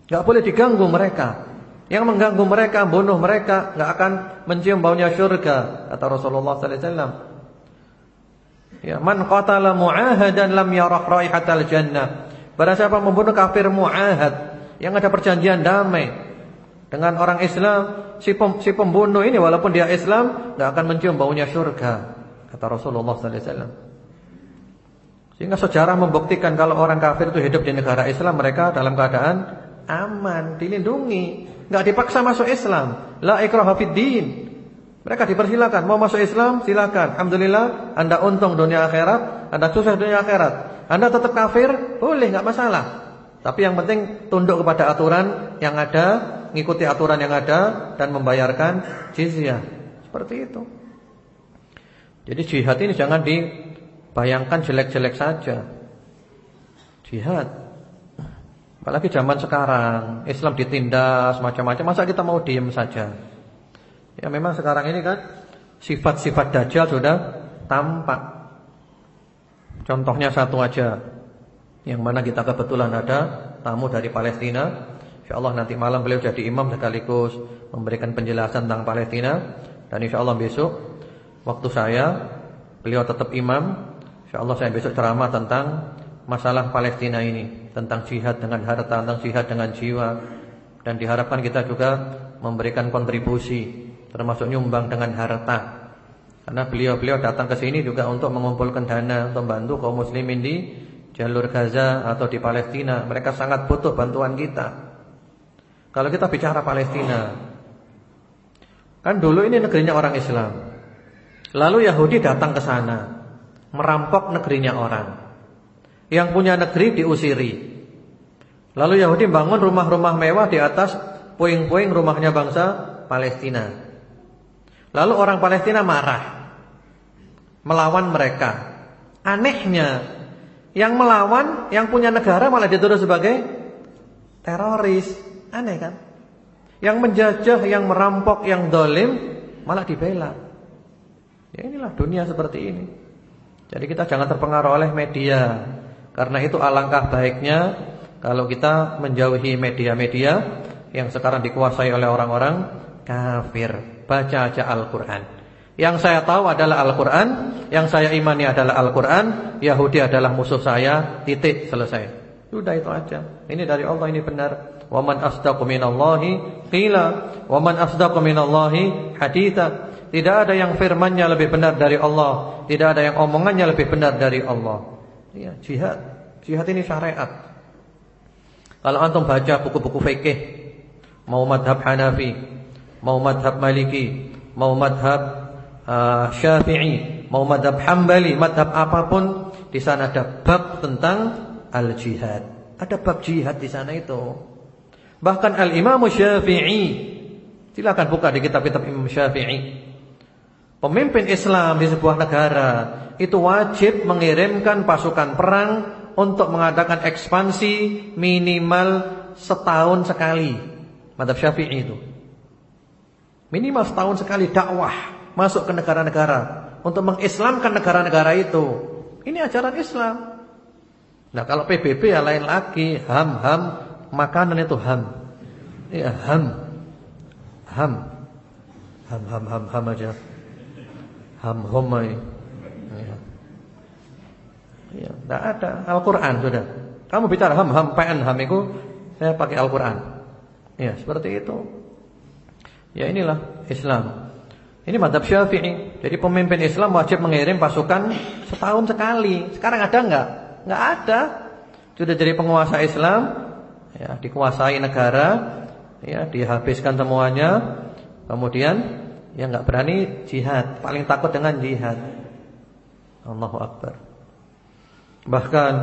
Speaker 1: Enggak boleh diganggu mereka. Yang mengganggu mereka, bunuh mereka, enggak akan mencium baunya surga, kata Rasulullah wasallam. Ya, man qatala mu'ahadan lam yarah raihatal jannah. Barang siapa membunuh kafir mu'ahad yang ada perjanjian damai dengan orang Islam, si, pem, si pembunuh ini walaupun dia Islam enggak akan mencium baunya surga, kata Rasulullah sallallahu alaihi wasallam. Sehingga sejarah membuktikan kalau orang kafir itu hidup di negara Islam mereka dalam keadaan aman, dilindungi. Enggak dipaksa masuk Islam. La ikraha fid din. Mereka dipersilakan mau masuk Islam, silakan. Alhamdulillah, Anda untung dunia akhirat, Anda sukses dunia akhirat. Anda tetap kafir, boleh enggak masalah. Tapi yang penting tunduk kepada aturan yang ada, mengikuti aturan yang ada dan membayarkan jizyah. Seperti itu. Jadi jihad ini jangan dibayangkan jelek-jelek saja. Jihad Apalagi zaman sekarang Islam ditindas macam-macam Masa kita mau diem saja Ya memang sekarang ini kan Sifat-sifat dajjal sudah tampak. Contohnya satu aja. Yang mana kita kebetulan ada Tamu dari Palestina. InsyaAllah nanti malam beliau jadi imam sekaligus Memberikan penjelasan tentang Palestina. Dan insyaAllah besok Waktu saya Beliau tetap imam. InsyaAllah saya besok ceramah tentang Masalah Palestina ini. Tentang jihad dengan harta, tentang jihad dengan jiwa. Dan diharapkan kita juga memberikan kontribusi termasuk nyumbang dengan harta. Karena beliau-beliau datang ke sini juga untuk mengumpulkan dana untuk membantu kaum muslimin di jalur Gaza atau di Palestina. Mereka sangat butuh bantuan kita. Kalau kita bicara Palestina, kan dulu ini negerinya orang Islam. Lalu Yahudi datang ke sana, merampok negerinya orang. Yang punya negeri diusiri. Lalu Yahudi bangun rumah-rumah mewah di atas puing-puing rumahnya bangsa Palestina. Lalu orang Palestina marah. Melawan mereka. Anehnya, yang melawan, yang punya negara malah dituduh sebagai teroris. Aneh kan? Yang menjajah, yang merampok, yang dolim malah dibela. Ya inilah dunia seperti ini. Jadi kita jangan terpengaruh oleh media. Karena itu alangkah baiknya kalau kita menjauhi media-media yang sekarang dikuasai oleh orang-orang kafir. Baca aja Al-Qur'an. Yang saya tahu adalah Al-Qur'an, yang saya imani adalah Al-Qur'an, Yahudi adalah musuh saya, titik selesai. Sudah itu aja. Ini dari Allah ini benar. Wa man asdaqu minallahi qila wa man asdaqu minallahi haditha. Tidak ada yang firmannya lebih benar dari Allah, tidak ada yang omongannya lebih benar dari Allah. Ya, jihad. Jihad ini syariat. Kalau antum baca buku-buku fikih, mau madhab Hanafi, mau madhab Maliki, mau madhab uh, Syafi'i, mau madhab Hambali, madhab apa pun, di sana ada bab tentang al-jihad. Ada bab jihad di sana itu. Bahkan al-Imam Syafi'i, silakan buka di kitab-kitab Imam Syafi'i. Pemimpin Islam di sebuah negara itu wajib mengirimkan pasukan perang untuk mengadakan ekspansi minimal setahun sekali. Madhab Syafi'i itu. Minimal setahun sekali dakwah masuk ke negara-negara untuk mengislamkan negara-negara itu. Ini ajaran Islam. Nah, kalau PBB ya lain lagi, ham-ham makanan itu ham. Ya, ham. Ham. Ham ham ham ham aja. Ham homai. Ya, tidak ada Al-Quran sudah. Kamu bicara ham ham PN ham itu saya pakai Al-Quran. Ya seperti itu. Ya inilah Islam. Ini madhab syafi'i. Jadi pemimpin Islam wajib mengirim pasukan setahun sekali. Sekarang ada enggak? Enggak ada. Sudah jadi penguasa Islam, ya dikuasai negara, ya dihabiskan semuanya. Kemudian yang enggak berani jihad, paling takut dengan jihad. Allahu Akbar. Bahkan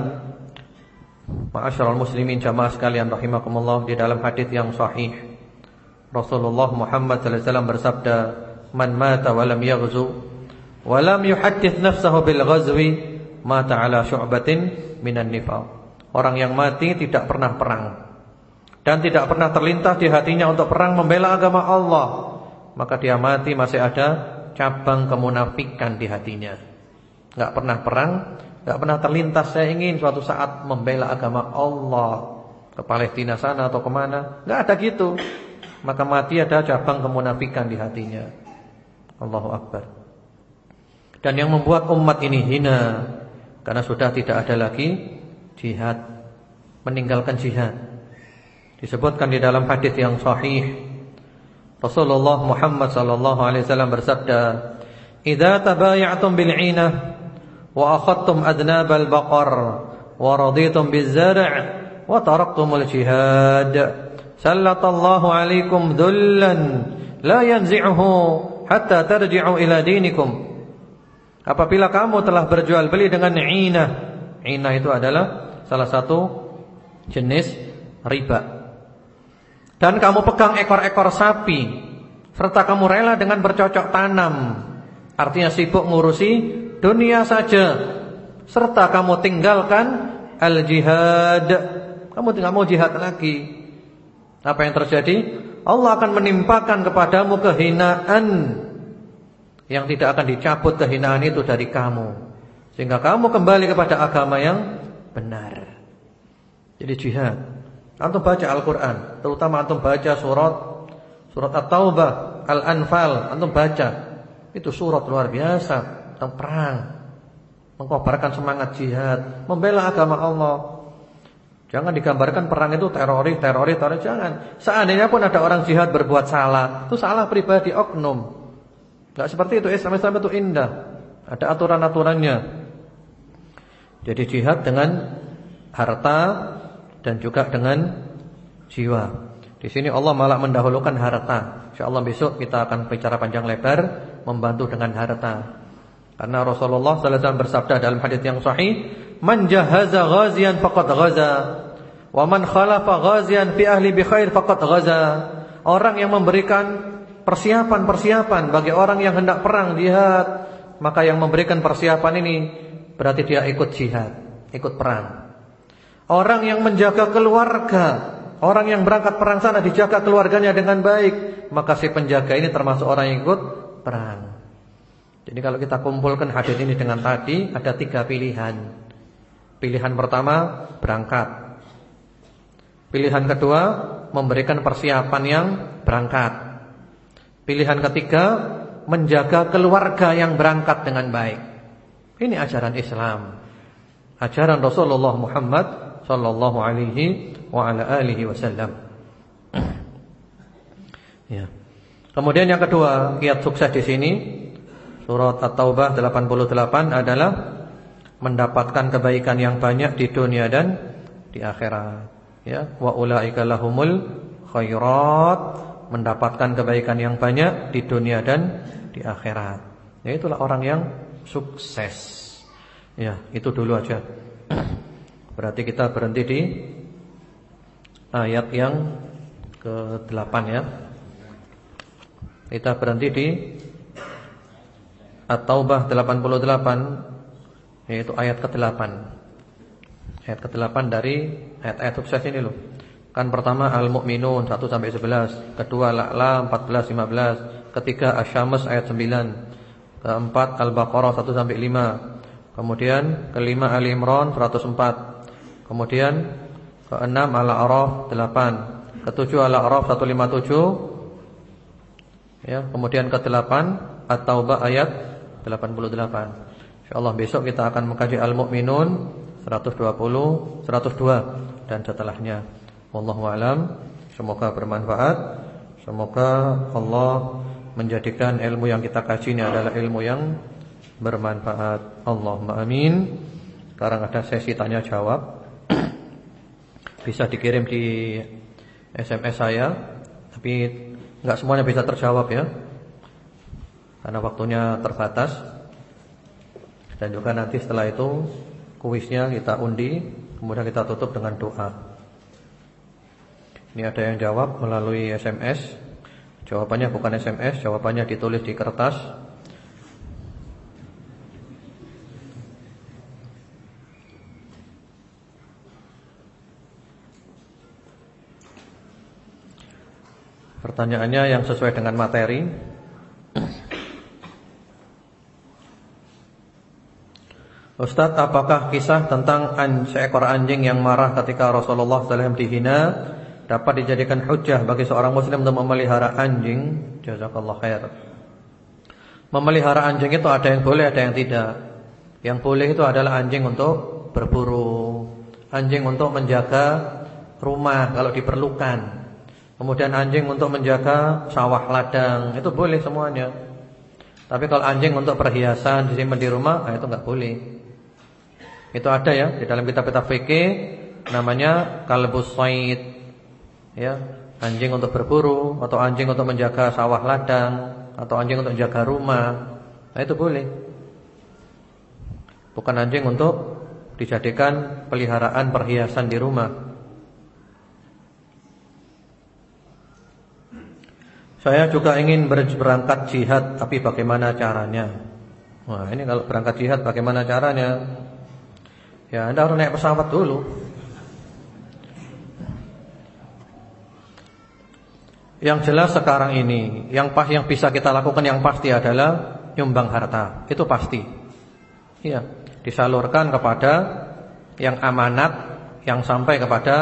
Speaker 1: Ma'asyiral muslimin jamaah sekalian rahimakumullah di dalam hadis yang sahih Rasulullah Muhammad wasallam bersabda man mata wa lam yaghzu wa lam yuhaddits nafsahu bil ghazwi mata ala syu'batin minan nifaq Orang yang mati tidak pernah perang dan tidak pernah terlintas di hatinya untuk perang membela agama Allah maka dia mati masih ada cabang kemunafikan di hatinya. Enggak pernah perang, enggak pernah terlintas saya ingin suatu saat membela agama Allah ke Palestina sana atau ke mana. Enggak ada gitu. Maka mati ada cabang kemunafikan di hatinya. Allahu Akbar. Dan yang membuat umat ini hina karena sudah tidak ada lagi jihad, meninggalkan jihad. Disebutkan di dalam hadis yang sahih Rasulullah Muhammad sallallahu alaihi wasallam bersabda, "Idza tabaya'tum bil 'inah wa akhadtum adnabal baqar wa raditum biz zar' wa taraktumul jihad sallatallahu alaikum dhullan la yanzi'uhu hatta tarji'u ila dinikum. Apabila kamu telah berjual beli dengan inah inah itu adalah salah satu jenis riba. Dan kamu pegang ekor-ekor sapi serta kamu rela dengan bercocok tanam artinya sibuk ngurusi dunia saja serta kamu tinggalkan al-jihad. Kamu tidak mau jihad lagi. Apa yang terjadi? Allah akan menimpakan kepadamu kehinaan yang tidak akan dicabut kehinaan itu dari kamu. Sehingga kamu kembali kepada agama yang benar. Jadi jihad. Antum baca Al-Qur'an, terutama antum baca surat surat At-Taubah, Al-Anfal, antum baca. Itu surat luar biasa tentang perang. Mengkobarkan semangat jihad, membela agama Allah. Jangan digambarkan perang itu teroris, teroris, teroris. Jangan. Seandainya pun ada orang jihad berbuat salah, itu salah pribadi oknum. Gak seperti itu. Islam Islam itu indah. Ada aturan-aturannya. Jadi jihad dengan harta dan juga dengan jiwa. Di sini Allah malah mendahulukan harta. Insyaallah besok kita akan bicara panjang lebar membantu dengan harta. Karena Rasulullah sallallahu alaihi wasallam bersabda dalam hadis yang sahih, "Man jahaza ghaziyan faqad ghaza, wa man khalafa ghaziyan fi ahli bi khair faqad ghaza." Orang yang memberikan persiapan-persiapan bagi orang yang hendak perang jihad, maka yang memberikan persiapan ini berarti dia ikut jihad, ikut perang. Orang yang menjaga keluarga, orang yang berangkat perang sana dijaga keluarganya dengan baik, maka si penjaga ini termasuk orang yang ikut perang. Jadi kalau kita kumpulkan hadis ini dengan tadi ada tiga pilihan. Pilihan pertama berangkat. Pilihan kedua memberikan persiapan yang berangkat. Pilihan ketiga menjaga keluarga yang berangkat dengan baik. Ini ajaran Islam. Ajaran Rasulullah Muhammad sallallahu alaihi wa ala alihi wasallam. ya. Kemudian yang kedua, kiat sukses di sini surat At-Taubah 88 adalah mendapatkan kebaikan yang banyak di dunia dan di akhirat. Ya, wa ulaika lahumul khairat, mendapatkan kebaikan yang banyak di dunia dan di akhirat. Ya itulah orang yang sukses. Ya, itu dulu aja. Berarti kita berhenti di ayat yang ke-8 ya. Kita berhenti di At-Taubah 88 yaitu ayat ke-8. Ayat ke-8 dari ayat-ayat sukses ini loh. Kan pertama Al-Mu'minun 1 sampai 11, kedua Al-A'la 14 15, ketiga Asy-Syams ayat 9, keempat Al-Baqarah 1 sampai 5. Kemudian kelima Ali Imran 104. Kemudian keenam Al-A'raf 8, ketujuh Al-A'raf 157. Ya, kemudian ke-8 At-Taubah ayat 88. Insyaallah besok kita akan mengkaji Al-Mu'minun 120, 102 dan setelahnya. Wallahu alam. Semoga bermanfaat. Semoga Allah menjadikan ilmu yang kita kaji ini adalah ilmu yang bermanfaat. Allahumma amin. Sekarang ada sesi tanya jawab. Bisa dikirim di SMS saya, tapi enggak semuanya bisa terjawab ya karena waktunya terbatas dan juga nanti setelah itu kuisnya kita undi kemudian kita tutup dengan doa. Ini ada yang jawab melalui SMS. Jawabannya bukan SMS, jawabannya ditulis di kertas. Pertanyaannya yang sesuai dengan materi Ustadz, apakah kisah tentang an seekor anjing yang marah ketika Rasulullah SAW dihina dapat dijadikan hujah bagi seorang muslim untuk memelihara anjing? Jazakallah khair. Memelihara anjing itu ada yang boleh, ada yang tidak. Yang boleh itu adalah anjing untuk berburu, anjing untuk menjaga rumah kalau diperlukan. Kemudian anjing untuk menjaga sawah ladang, itu boleh semuanya. Tapi kalau anjing untuk perhiasan disimpan di rumah, nah itu nggak boleh. Itu ada ya di dalam kitab-kitab fikih namanya kalbus said. Ya, anjing untuk berburu atau anjing untuk menjaga sawah ladang atau anjing untuk menjaga rumah. Nah itu boleh. Bukan anjing untuk dijadikan peliharaan perhiasan di rumah. Saya juga ingin berangkat jihad Tapi bagaimana caranya Wah ini kalau berangkat jihad bagaimana caranya Ya Anda harus naik pesawat dulu. Yang jelas sekarang ini Yang pas yang bisa kita lakukan yang pasti adalah Nyumbang harta. Itu pasti. Ya Disalurkan kepada Yang amanat Yang sampai kepada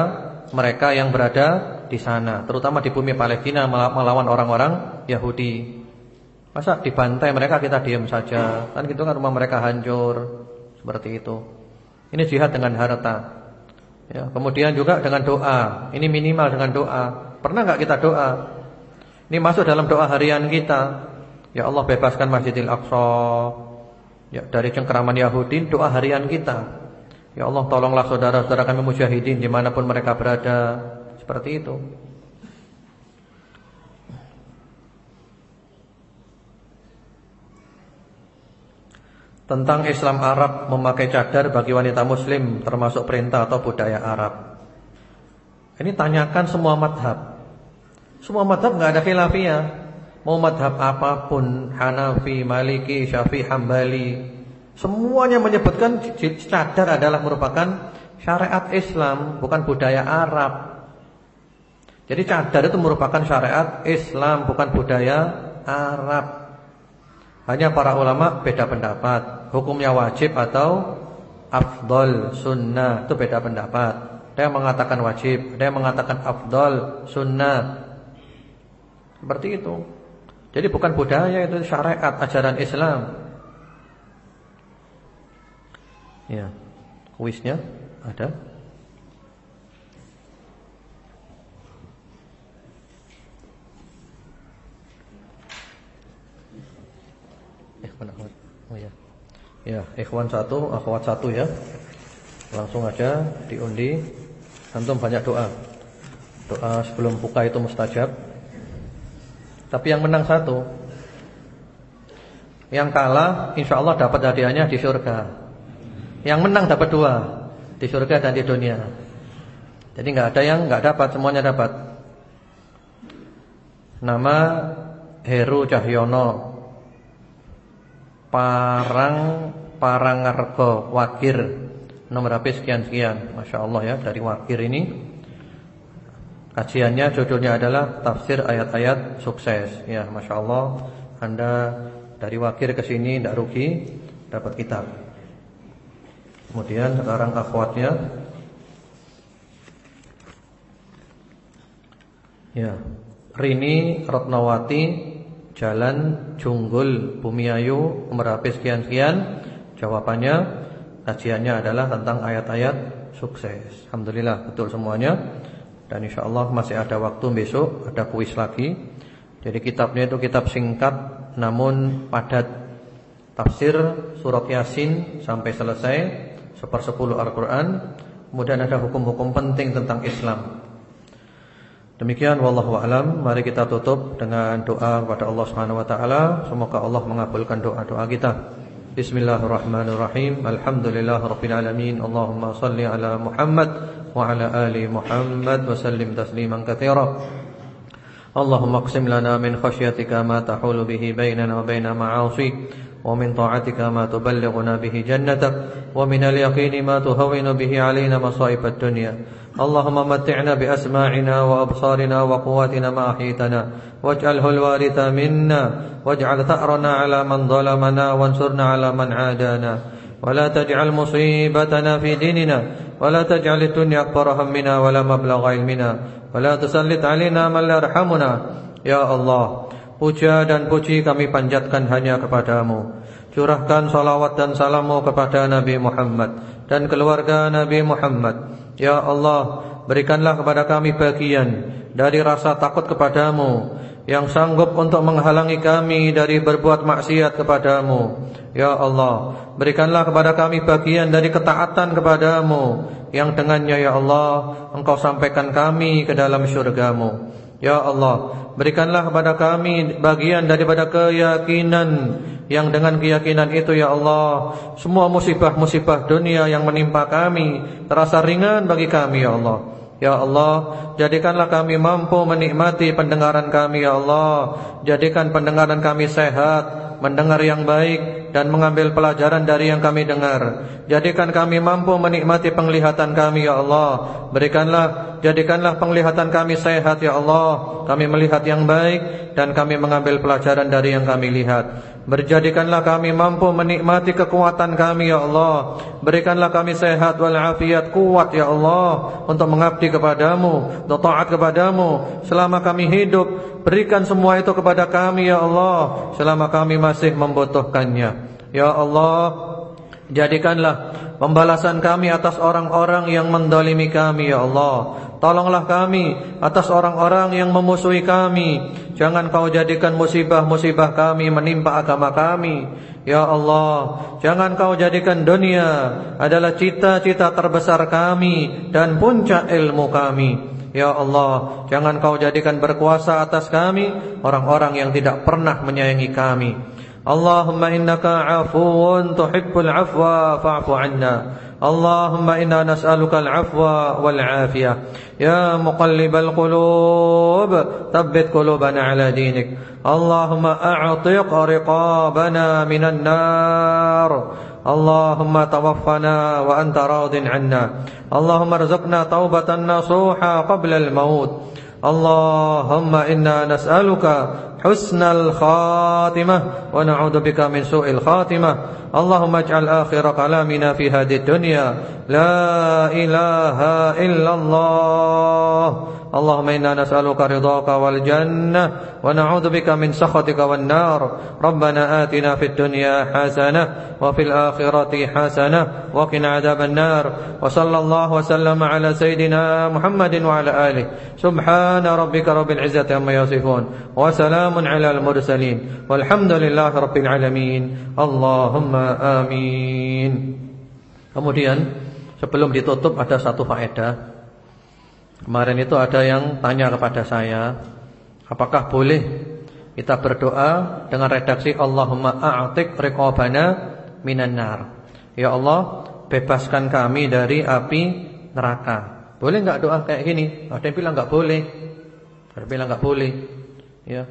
Speaker 1: mereka yang berada di sana. Terutama di bumi Palestina melawan orang-orang Yahudi. Masa dibantai mereka kita diam saja. Kan gitu kan rumah mereka hancur. Seperti itu ini jihad dengan harta. Ya, kemudian juga dengan doa. Ini minimal dengan doa. Pernah nggak kita doa? Ini masuk dalam doa harian kita. Ya Allah bebaskan Masjidil Aqsa ya, dari cengkeraman Yahudi. Doa harian kita. Ya Allah tolonglah saudara-saudara kami mujahidin di mana pun mereka berada. Seperti itu. Tentang Islam Arab memakai cadar bagi wanita muslim termasuk perintah atau budaya Arab. Ini tanyakan semua madhab. Semua madhab nggak ada khilafiyah. Mau madhab apa pun, Hanafi, Maliki, Syafi'i, Hambali, semuanya menyebutkan cadar adalah merupakan syariat Islam, bukan budaya Arab. Jadi cadar itu merupakan syariat Islam, bukan budaya Arab. Hanya para ulama beda pendapat hukumnya wajib atau afdol sunnah itu beda pendapat. Ada yang mengatakan wajib, ada yang mengatakan afdol sunnah. Seperti itu. Jadi bukan budaya itu syariat ajaran Islam. Ya. Kuisnya ada? Eh, mana? Oh ya. Ya, ikhwan satu, akhwat satu ya. Langsung aja diundi. Antum banyak doa. Doa sebelum buka itu mustajab. Tapi yang menang satu. Yang kalah insya Allah dapat hadiahnya di surga. Yang menang dapat dua di surga dan di dunia. Jadi nggak ada yang nggak dapat, semuanya dapat. Nama Heru Cahyono Parang Parangargo Wakir nomor HP sekian-sekian. Masya Allah ya dari Wakir ini kajiannya judulnya adalah tafsir ayat-ayat sukses. Ya Masya Allah Anda dari Wakir ke sini tidak rugi dapat kitab. Kemudian sekarang akhwatnya Ya Rini Rotnawati Jalan Junggul Bumiayu Merapi sekian-sekian Jawabannya Kajiannya adalah tentang ayat-ayat Sukses. Alhamdulillah betul semuanya. Dan insya Allah masih ada waktu besok Ada kuis lagi. Jadi kitabnya itu kitab singkat Namun padat Tafsir surat Yasin Sampai selesai Sepersepuluh Al-Quran. Kemudian ada hukum-hukum penting tentang Islam. Demikian wallahu alam, mari kita tutup dengan doa kepada Allah Subhanahu wa taala. Semoga Allah mengabulkan doa-doa kita. بسم الله الرحمن الرحيم الحمد لله رب العالمين اللهم صل على محمد وعلى آل محمد وسلم تسليما كثيرا اللهم اقسم لنا من خشيتك ما تحول به بيننا وبين معاصيك ومن طاعتك ما تبلغنا به جنتك ومن اليقين ما تهون به علينا مصائب الدنيا اللهم متعنا بأسماعنا وأبصارنا وقواتنا ما أحيتنا واجعله الوارث منا واجعل ثأرنا على من ظلمنا وانصرنا على من عادانا ولا تجعل مصيبتنا في ديننا ولا تجعل الدنيا أكبر همنا ولا مبلغ علمنا ولا تسلط علينا من لا يرحمنا يا الله Puja dan puji kami panjatkan hanya kepadamu Curahkan salawat dan salammu kepada Nabi Muhammad Dan keluarga Nabi Muhammad Ya Allah Berikanlah kepada kami bagian Dari rasa takut kepadamu Yang sanggup untuk menghalangi kami Dari berbuat maksiat kepadamu. Ya Allah Berikanlah kepada kami bagian dari ketaatan kepadamu Yang dengannya ya Allah Engkau sampaikan kami ke dalam syurgamu Ya Allah Berikanlah kepada kami bagian daripada keyakinan Yang dengan keyakinan itu ya Allah. Semua musibah-musibah dunia yang menimpa kami Terasa ringan bagi kami ya Allah. Ya Allah Jadikanlah kami mampu menikmati pendengaran kami ya Allah. Jadikan pendengaran kami sehat mendengar yang baik dan mengambil pelajaran dari yang kami dengar. Jadikan kami mampu menikmati penglihatan kami ya Allah. Berikanlah jadikanlah penglihatan kami sehat ya Allah. Kami melihat yang baik dan kami mengambil pelajaran dari yang kami lihat. Berjadikanlah kami mampu menikmati kekuatan kami ya Allah. Berikanlah kami sehat walafiat kuat ya Allah Untuk mengabdi kepadamu Untuk taat kepadamu. Selama kami hidup Berikan semua itu kepada kami ya Allah. Selama kami masih membutuhkannya Ya Allah Jadikanlah pembalasan kami atas orang-orang yang mendolimi kami ya Allah. Tolonglah kami atas orang-orang yang memusuhi kami. Jangan kau jadikan musibah-musibah kami menimpa agama kami. Ya Allah Jangan kau jadikan dunia adalah cita-cita terbesar kami Dan puncak ilmu kami. Ya Allah Jangan kau jadikan berkuasa atas kami Orang-orang yang tidak pernah menyayangi kami Allahumma innaka afuun tuhibbul afwa fa'fu anna اللهم إنا نسألك العفو والعافية. يا مقلب القلوب ثبت قلوبنا على دينك. اللهم أعطق رقابنا من النار. اللهم توفنا وأنت راض عنا. اللهم ارزقنا توبة نصوحا قبل الموت. اللهم إنا نسألك حسن الخاتمة ونعوذ بك من سوء الخاتمة. اللهم اجعل آخر كلامنا في هذه الدنيا لا إله إلا الله. Allahumma inna nas'aluka ridhaka wal jannah wa na'udzubika min sakhatika wan nar. Rabbana atina fid dunya hasanah wa fil akhirati hasanah wa qina adhaban nar. Wa sallallahu wa sallama ala sayidina Muhammadin wa ala alihi. Subhana rabbika rabbil izzati amma yasifun wa salamun ala al mursalin. Walhamdulillahi rabbil alamin. Allahumma amin. Kemudian sebelum ditutup ada satu faedah. Kemarin itu ada yang tanya kepada saya, apakah boleh kita berdoa dengan redaksi Allahumma a'tik riqabana minan nar. Ya Allah, bebaskan kami dari api neraka. Boleh enggak doa kayak gini? Ada yang bilang enggak boleh. Ada yang bilang enggak boleh. Ya.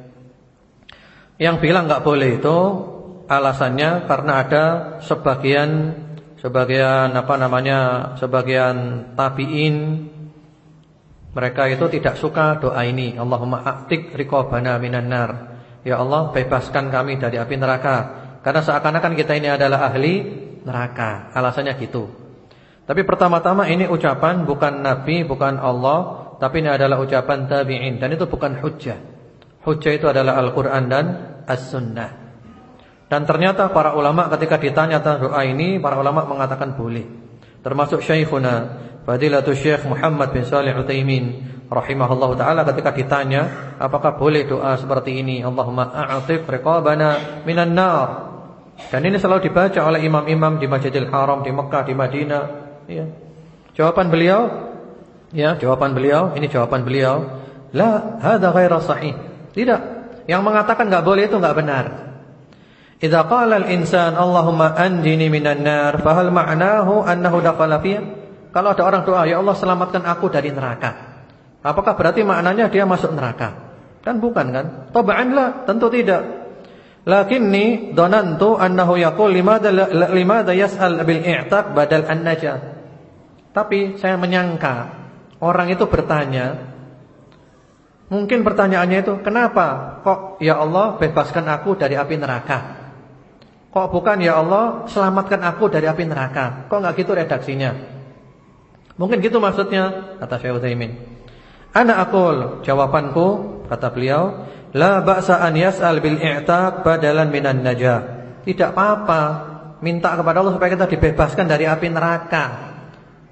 Speaker 1: Yang bilang enggak boleh itu alasannya karena ada sebagian sebagian apa namanya? sebagian tabi'in mereka itu tidak suka doa ini. Allahumma a'tik riqabana minan nar. Ya Allah, bebaskan kami dari api neraka. Karena seakan-akan kita ini adalah ahli neraka. Alasannya gitu. Tapi pertama-tama ini ucapan bukan nabi, bukan Allah, tapi ini adalah ucapan tabi'in dan itu bukan hujjah. Hujjah itu adalah Al-Qur'an dan As-Sunnah. Dan ternyata para ulama ketika ditanya tentang doa ini, para ulama mengatakan boleh. Termasuk Syekhuna Fadilatul Syekh Muhammad bin Salih Utsaimin rahimahullahu taala ketika ditanya apakah boleh doa seperti ini? Allahumma a'tif riqabana minan nar. Dan ini selalu dibaca oleh imam-imam di Masjidil Haram di Mekah di Madinah. Ya jawaban beliau ya jawaban beliau ini jawaban beliau la hadza ghaira sahih. Tidak. Yang mengatakan enggak boleh itu enggak benar. Idza qala al-insan Allahumma anjini minan nar fa hal ma'nahu annahu dakhala fiha kalau ada orang doa, ya Allah selamatkan aku dari neraka. Apakah berarti maknanya dia masuk neraka? Kan bukan kan? Taba'anlah, tentu tidak. Lakinni donantu annahu yaqul limada limada yas'al bil i'taq badal an-najah. Tapi saya menyangka orang itu bertanya Mungkin pertanyaannya itu Kenapa kok ya Allah bebaskan aku dari api neraka Kok bukan ya Allah selamatkan aku dari api neraka? Kok enggak gitu redaksinya? Mungkin gitu maksudnya kata Syekh Utsaimin. Ana aqul jawabanku kata beliau la ba'sa an yas'al bil i'taq badalan minan najah. Tidak apa-apa minta kepada Allah supaya kita dibebaskan dari api neraka.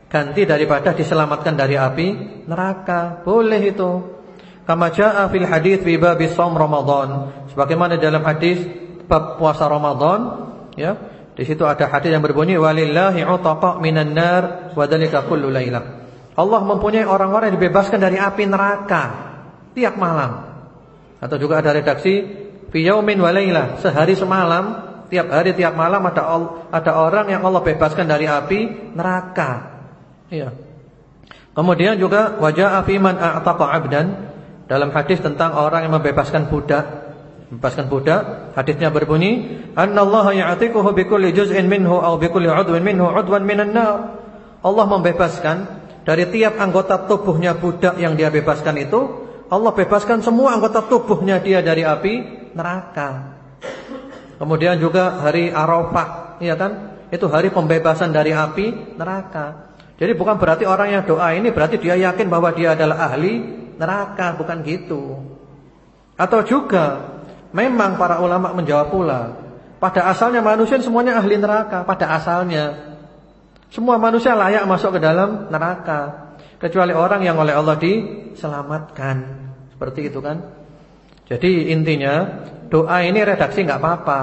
Speaker 1: Ganti daripada diselamatkan dari api neraka. Boleh itu. Kama jaa fil hadis fi shaum Ramadan. Sebagaimana dalam hadis bab puasa Ramadan, ya. Di situ ada hadis yang berbunyi walillahi utaqa minan nar wa dzalika kullu lailah. Allah mempunyai orang-orang yang dibebaskan dari api neraka tiap malam. Atau juga ada redaksi fi yaumin wa lailah, sehari semalam, tiap hari tiap malam ada ada orang yang Allah bebaskan dari api neraka. Iya. Kemudian juga wajah afiman a'taqa 'abdan dalam hadis tentang orang yang membebaskan budak Membebaskan budak, hadisnya berbunyi, "Annallaha ya'tiquhu bikulli juz'in minhu aw bikulli 'udwin minhu 'udwan minan nar." Allah membebaskan dari tiap anggota tubuhnya budak yang dia bebaskan itu, Allah bebaskan semua anggota tubuhnya dia dari api neraka. Kemudian juga hari Arafah, ya kan? Itu hari pembebasan dari api neraka. Jadi bukan berarti orang yang doa ini berarti dia yakin bahwa dia adalah ahli neraka, bukan gitu. Atau juga Memang para ulama menjawab pula Pada asalnya manusia semuanya ahli neraka. Pada asalnya Semua manusia layak masuk ke dalam neraka. Kecuali orang yang oleh Allah diselamatkan. Seperti itu kan? Jadi intinya Doa ini redaksi nggak apa-apa.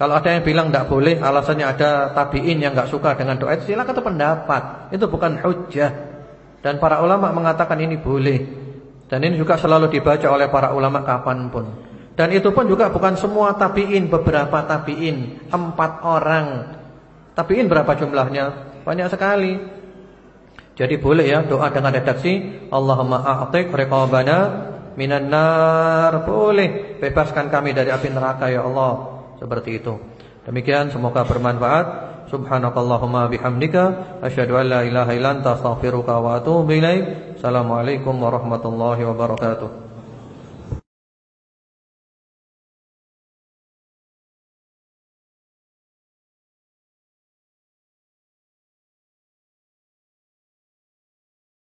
Speaker 1: Kalau ada yang bilang nggak boleh Alasannya ada tabiin yang nggak suka dengan doa itu Silakan itu pendapat. Itu bukan hujah Dan para ulama mengatakan ini boleh. Dan ini juga selalu dibaca oleh para ulama kapan pun dan itu pun juga bukan semua tabi'in, beberapa tabi'in, empat orang. Tabi'in berapa jumlahnya? Banyak sekali. Jadi boleh ya doa dengan redaksi Allahumma a'tiq riqabana minan nar. Boleh bebaskan kami dari api neraka ya Allah. Seperti itu. Demikian semoga bermanfaat. Subhanakallahumma bihamdika asyhadu an la ilaha illa anta astaghfiruka wa atubu ilaik. Assalamualaikum warahmatullahi wabarakatuh.